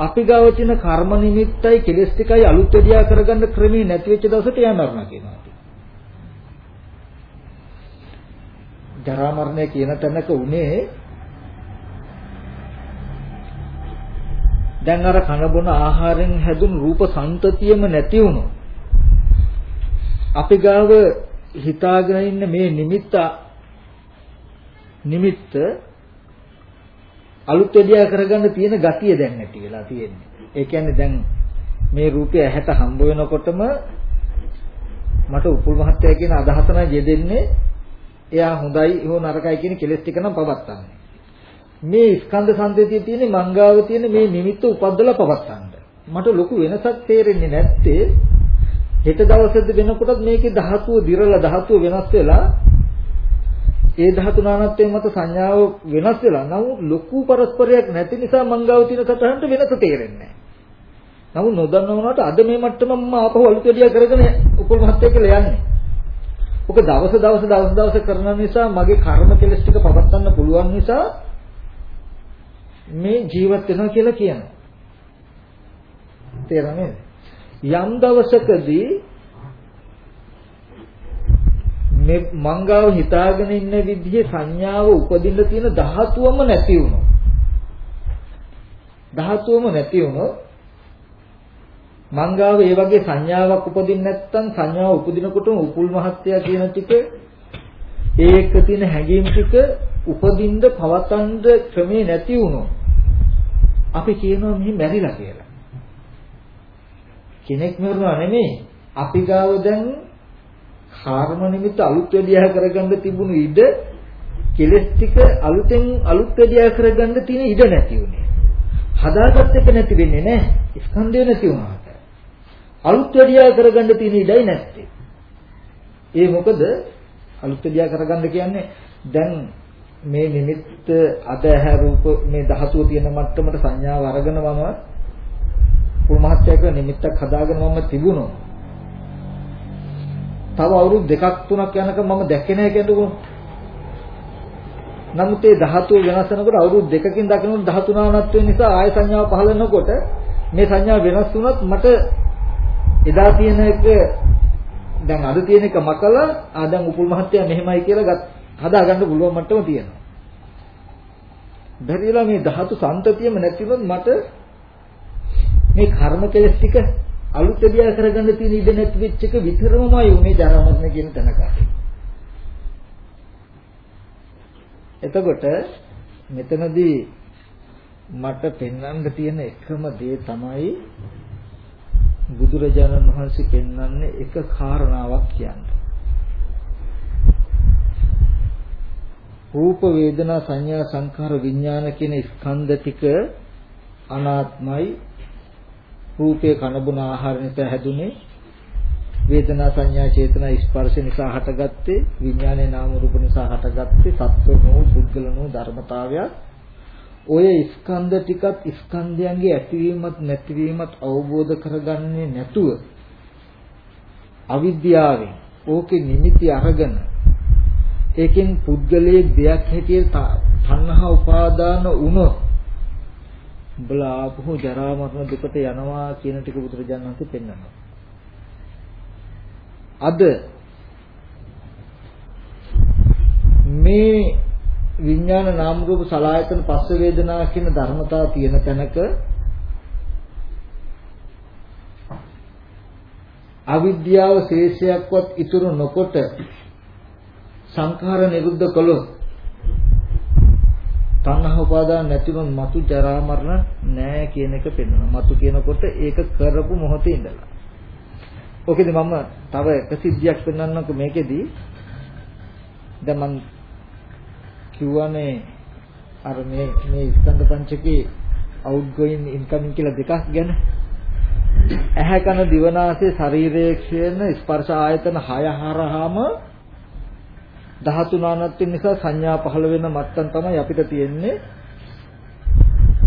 අපි ගාව තියෙන කර්ම නිමිත්තයි කෙලස් ටිකයි අලුත් වෙඩියා කරගන්න ක්‍රමී නැති වෙච්ච දවසට එයා මරණ කියනවා. ජරා මරණය කියන තැනක උනේ දැන් අර කන බොන ආහාරයෙන් හැදුණු රූප සංතතියම නැති වුණොත් අපි ගාව හිතාගෙන ඉන්න මේ නිමිත්ත නිමිත්ත අලුත් එදියා කරගන්න තියෙන ගතිය දැන් නැති වෙලා තියෙන්නේ. ඒ කියන්නේ දැන් මේ රූපය ඇහැට හම්බ වෙනකොටම මට උපුල් මහත්තයා කියන අදහස නම් යෙදෙන්නේ එයා හොඳයි හෝ නරකයි කියන කෙලෙස් ටික නම් පවත්තන්නේ. මේ ස්කන්ධ සංතතියේ තියෙන මංගාව තියෙන මේ නිමිත්ත උපද්දලා පවත්තන්න. මට ලොකු වෙනසක් තේරෙන්නේ නැත්තේ හෙට දවසේද වෙනකොටත් මේකේ ධාතුව දිරලා ධාතුව වෙනස් වෙලා ඒ ධාතු නානත්වයෙන් මත සංඥාව වෙනස් වෙලා නමුත් ලොකු පරස්පරයක් නැති නිසා මංගාව තියෙන සතහන්ට වෙනස තේරෙන්නේ නැහැ. නමුත් නොදන්නවනට අද මේ මට්ටමම මම ආපහු අලුත් එළිය කරගෙන උපුල් මහත්ය කියලා යන්නේ. ඔක දවස දවස දවස් දවස කරන නිසා මගේ කර්ම කෙලස් ටික පවත්වන්න පුළුවන් නිසා මේ ජීවත් වෙනවා කියලා කියනවා. තේරෙනවද? යම් දවසකදී මේ මංගාව හිතාගෙන ඉන්න විදිහේ සංඥාව උපදින්න තියෙන ධාතුවම නැති වුණොත් ධාතුවම නැති වුණොත් මංගාව ඒ වගේ සංඥාවක් උපදින්න නැත්නම් සංඥාව උපදිනකොටම උපුල් මහත්ය කියන ටික ඒක තියෙන හැඟීම් ටික උපදින්න පවතන්න ක්‍රමේ නැති වුණොත් අපි කියනවා මෙහි මැරිලා කියලා. කෙනෙක් මරුණා නෙමෙයි. අපි ගාව දැන් කර්ම නිමිත්ත අලුත් වැඩියා කරගන්න තිබුණු ඉඩ කෙලස් ටික අලුතෙන් අලුත් වැඩියා කරගන්න තියෙන ඉඩ නැති වුණේ. හදාගත්ත එක නැති වෙන්නේ නැහැ. ස්කන්ධය නැති වුණාට. අලුත් වැඩියා කරගන්න තියෙන ඉඩයි නැත්තේ. ඒ මොකද අලුත් වැඩියා කරගන්න කියන්නේ දැන් මේ නිමිත්ත අද ඇහැ රූප මේ ධාතුව තියෙන මට්ටමට සංඥාව අරගෙන මම පුල් මහත්යක නිමිත්තක් හදාගෙන මම තිබුණොත් තව අවුරුදු දෙකක් තුනක් යනකම් මම දැක්කේ නැහැ කියනකොට නමුත් ඒ ධාතුව වෙනස් වෙනකොට අවුරුදු දෙකකින් දකිනකොට ධාතු නානත්වය නිසා ආය සංඥාව පහළ වෙනකොට මේ සංඥාව වෙනස් වුණත් මට එදා තියෙන එක දැන් අද තියෙන එක මකලා ආ දැන් උපුල් මහත්තයා මෙහෙමයි කියලා හදාගන්න පුළුවන් මට්ටම තියෙනවා. බැරිලා මේ ධාතු සම්තතියම නැතිවොත් මට මේ කර්ම කෙලස් ටික අලුත් එදියා කරගන්න තියෙන ඉඩ නැති වෙච්ච එක විතරමයි උනේ ජරා මරණ කියන තැනක. එතකොට මෙතනදී මට පෙන්වන්න තියෙන එකම දේ තමයි බුදුරජාණන් වහන්සේ පෙන්වන්නේ එක කාරණාවක් කියන්නේ. රූප වේදනා සංඥා සංඛාර විඥාන කියන ස්කන්ධ ටික අනාත්මයි. රූපේ කනබුන ආහාර නිසා හැදුනේ. වේදනා සංඥා චේතනා ස්පර්ශ නිසා හටගත්තේ. විඥානයේ නාම රූප නිසා හටගත්තේ. සත්වනෝ පුද්ගලනෝ ධර්මතාවයක් ඔය ස්කන්ධ ටිකත් ස්කන්ධයන්ගේ ඇතිවීමත් නැතිවීමත් අවබෝධ කරගන්නේ නැතුව අවිද්‍යාවෙන් ඕකේ නිමිති අරගෙන ඒකෙන් පුද්ගලයේ දෙයක් හැටියට තණ්හා උපාදාන වුණොත් උඹලා ආපහු ජරා මරණ දුකට යනවා කියන ටික බුදුරජාණන් වහන්සේ පෙන්වනවා. අද මේ විඥාන නාම රූප සලආයතන පස්ස වේදනා කියන ධර්මතාව තියෙන තැනක අවිද්‍යාව ශේෂයක්වත් ඉතුරු නොකොට සංඛාර නිරුද්ධ කළොත් තණ්හා උපාදාන නැතිවම මතු ජරා මරණ නෑ කියන එක පෙන්වනවා. මතු කියනකොට ඒක කරපු මොහොතේ ඉඳලා. ඔකෙදි මම තව එක සිද්ධියක් පෙන්වන්නම්කො මේකෙදි දැන් මම කිව්වනේ අර මේ මේ ස්කන්ධ පංචකේ outgoing incoming කියලා දෙකක් ගැන ඇහැ කන දිවනාසය ශරීරයේ කියන ස්පර්ශ ආයතන 6 හරහාම ධාතු නානත්වය නිසා සංඥා පහළ වෙන මත්තන් තමයි අපිට තියෙන්නේ.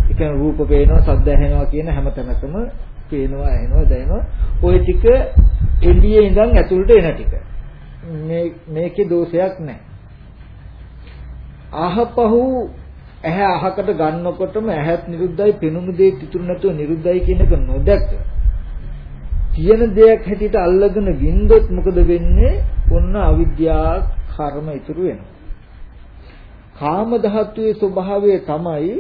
ඒ කියන්නේ රූප පේනවා, ශබ්ද ඇහෙනවා කියන හැම තැනකම පේනවා, ඇහෙනවා, දැනෙනවා. ওই ටික එළියේ ඉඳන් ඇතුළට එන ටික. මේ මේකේ දෝෂයක් නැහැ. ආහපහු ඇහැ අහකට ගන්නකොටම ඇහත් නිරුද්ධයි, පෙනුණු දේ ඉතුරු නැතුව නිරුද්ධයි කියන එක නොදැක තියෙන දෙයක් හැටියට අල්ලගෙන වින්දොත් මොකද වෙන්නේ? ඔන්න අවිද්‍යාව කර්ම ඉතුරු වෙනවා. කාම ධාතුවේ ස්වභාවය තමයි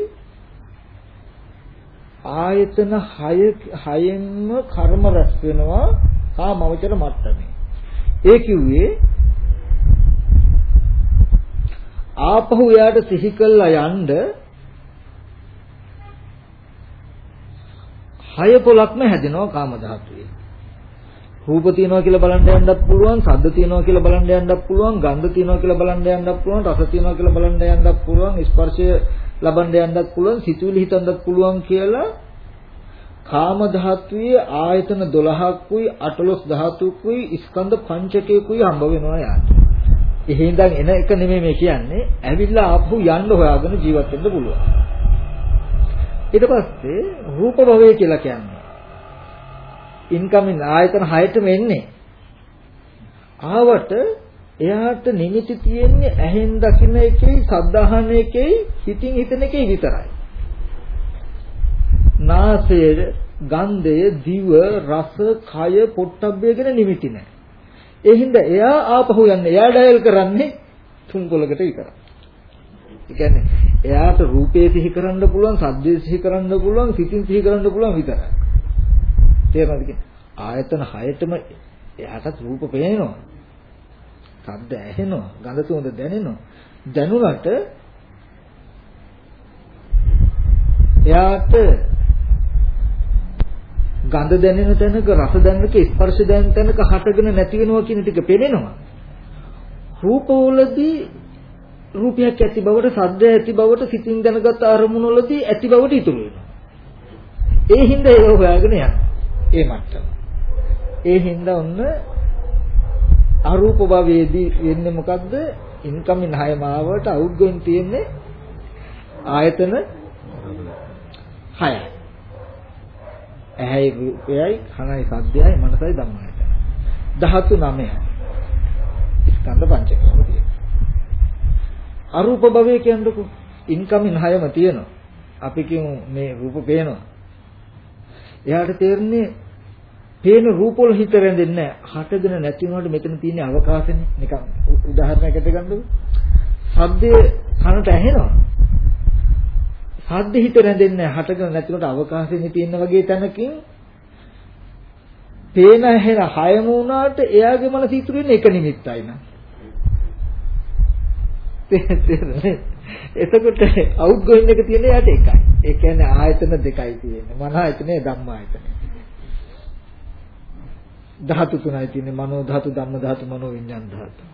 ආයතන 6 6ෙන්ම කර්ම රැස් වෙනවා කාමවචර මට්ටමේ. ඒ කිව්වේ ආපහු එයාට සිහි කළා යන්න හය පොලක්ම හැදෙනවා කාම ධාතුවේ. රූප තියනවා කියලා බලන්න යන්නත් පුළුවන්, ශබ්ද තියනවා කියලා බලන්න යන්නත් පුළුවන්, ගන්ධ තියනවා කියලා බලන්න යන්නත් පුළුවන්, රස තියනවා කියලා බලන්න යන්නත් පුළුවන්, ස්පර්ශය ලබන්න යන්නත් පුළුවන්, සිතුවිලි හිතන්නත් පුළුවන් කියලා කාම ධාතුවේ ආයතන 12කුයි 18 ධාතුකුයි ස්කන්ධ පංචකයකුයි හම්බ වෙනවා යාට. එහෙනම් එන එක නෙමෙයි මේ කියන්නේ. ඇවිල්ලා ආපහු යන්න හොයාගෙන ජීවත් වෙන්න පුළුවන්. ඊට පස්සේ රූප භවය කියලා කියන්නේ ඉන්කමින් ආයතන 6ටම එන්නේ. ආවට එයාට නිමිති තියෙන්නේ ඇහෙන් දකින්න එකේ, සද්ධාහන එකේ, හිතින් හිතන එකේ විතරයි. නාසය, ගන්ධය, දිව, රස, කය, පොට්ටබ්බය ගැන නිමිති නැහැ. ඒ හින්දා එයා ආපහු යන්නේ. එයා ඩයල් කරන්නේ තුන් පොලකට විතරයි. ඒ කියන්නේ එයාට රූපේ සිහි කරන්න පුළුවන්, සද්දේ සිහි කරන්න පුළුවන්, සිතින් සිහි කරන්න පුළුවන් විතරයි. තේරෙනවද කියන්නේ? ආයතන හයටම එයාටත් රූප පේනවා. ශබ්ද ඇහෙනවා, ගඳ සුවඳ දැනෙනවා. දැනුණට එයාට ගඳ දැනෙන තැනක රස දැනෙනක ස්පර්ශ දැනෙන තැනක හටගෙන නැති වෙනවා කියන ටික පේනවා. රූපවලදී රූපයක් ඇති බවට, සද්ද ඇති බවට, සිතින් දැනගත් අරමුණු වලදී ඇති බවට ඉතුරු වෙනවා. ඒ හින්දා ඒක හොයාගෙන යනවා. ඒ මට්ටම. ඒ හින්දා ඔන්න අරූප භවයේදී වෙන්නේ මොකද්ද? ඉන්කමින් හය මාවට අවුට්ගෝයින් තියෙන්නේ ආයතන 6යි. ඇහැයි රූපයයි කනයි සද්දයයි මනසයි ධම්මයයි. ධාතු 9යි. ස්කන්ධ පංචකයම තියෙනවා. අරූප භවය කියන්නේ ඉන්කමින් හයම තියෙනවා. අපි කියමු මේ රූප පේනවා. එයාට තේරෙන්නේ පේන රූප වල හිත රැඳෙන්නේ නැහැ. හටගෙන නැති වුණාට මෙතන තියෙන අවකාශනේ නිකන් උදාහරණයකට ගන්නකො. ශබ්දයේ කනට ඇහෙනවා. ශබ්ද හිත රැඳෙන්නේ නැහැ. හටගෙන නැති වුණාට අවකාශනේ තියෙන වගේ තැනකින් පේන ඇහෙන හයම වුණාට එයාගේ මනස ඉතුරු වෙන්නේ එක නිමිත්තයි නං. තේරෙන්නේ? එතකොට අවුට් ගෝයින් එක තියෙන යට එකයි. ඒ කියන්නේ ආයතන දෙකයි තියෙන්නේ. මන ආයතනේ ධම්ම ආයතනේ. ධාතු තුනයි තියෙන්නේ මනෝ ධාතු ධම්ම ධාතු මනෝ විඤ්ඤාණ ධාතු.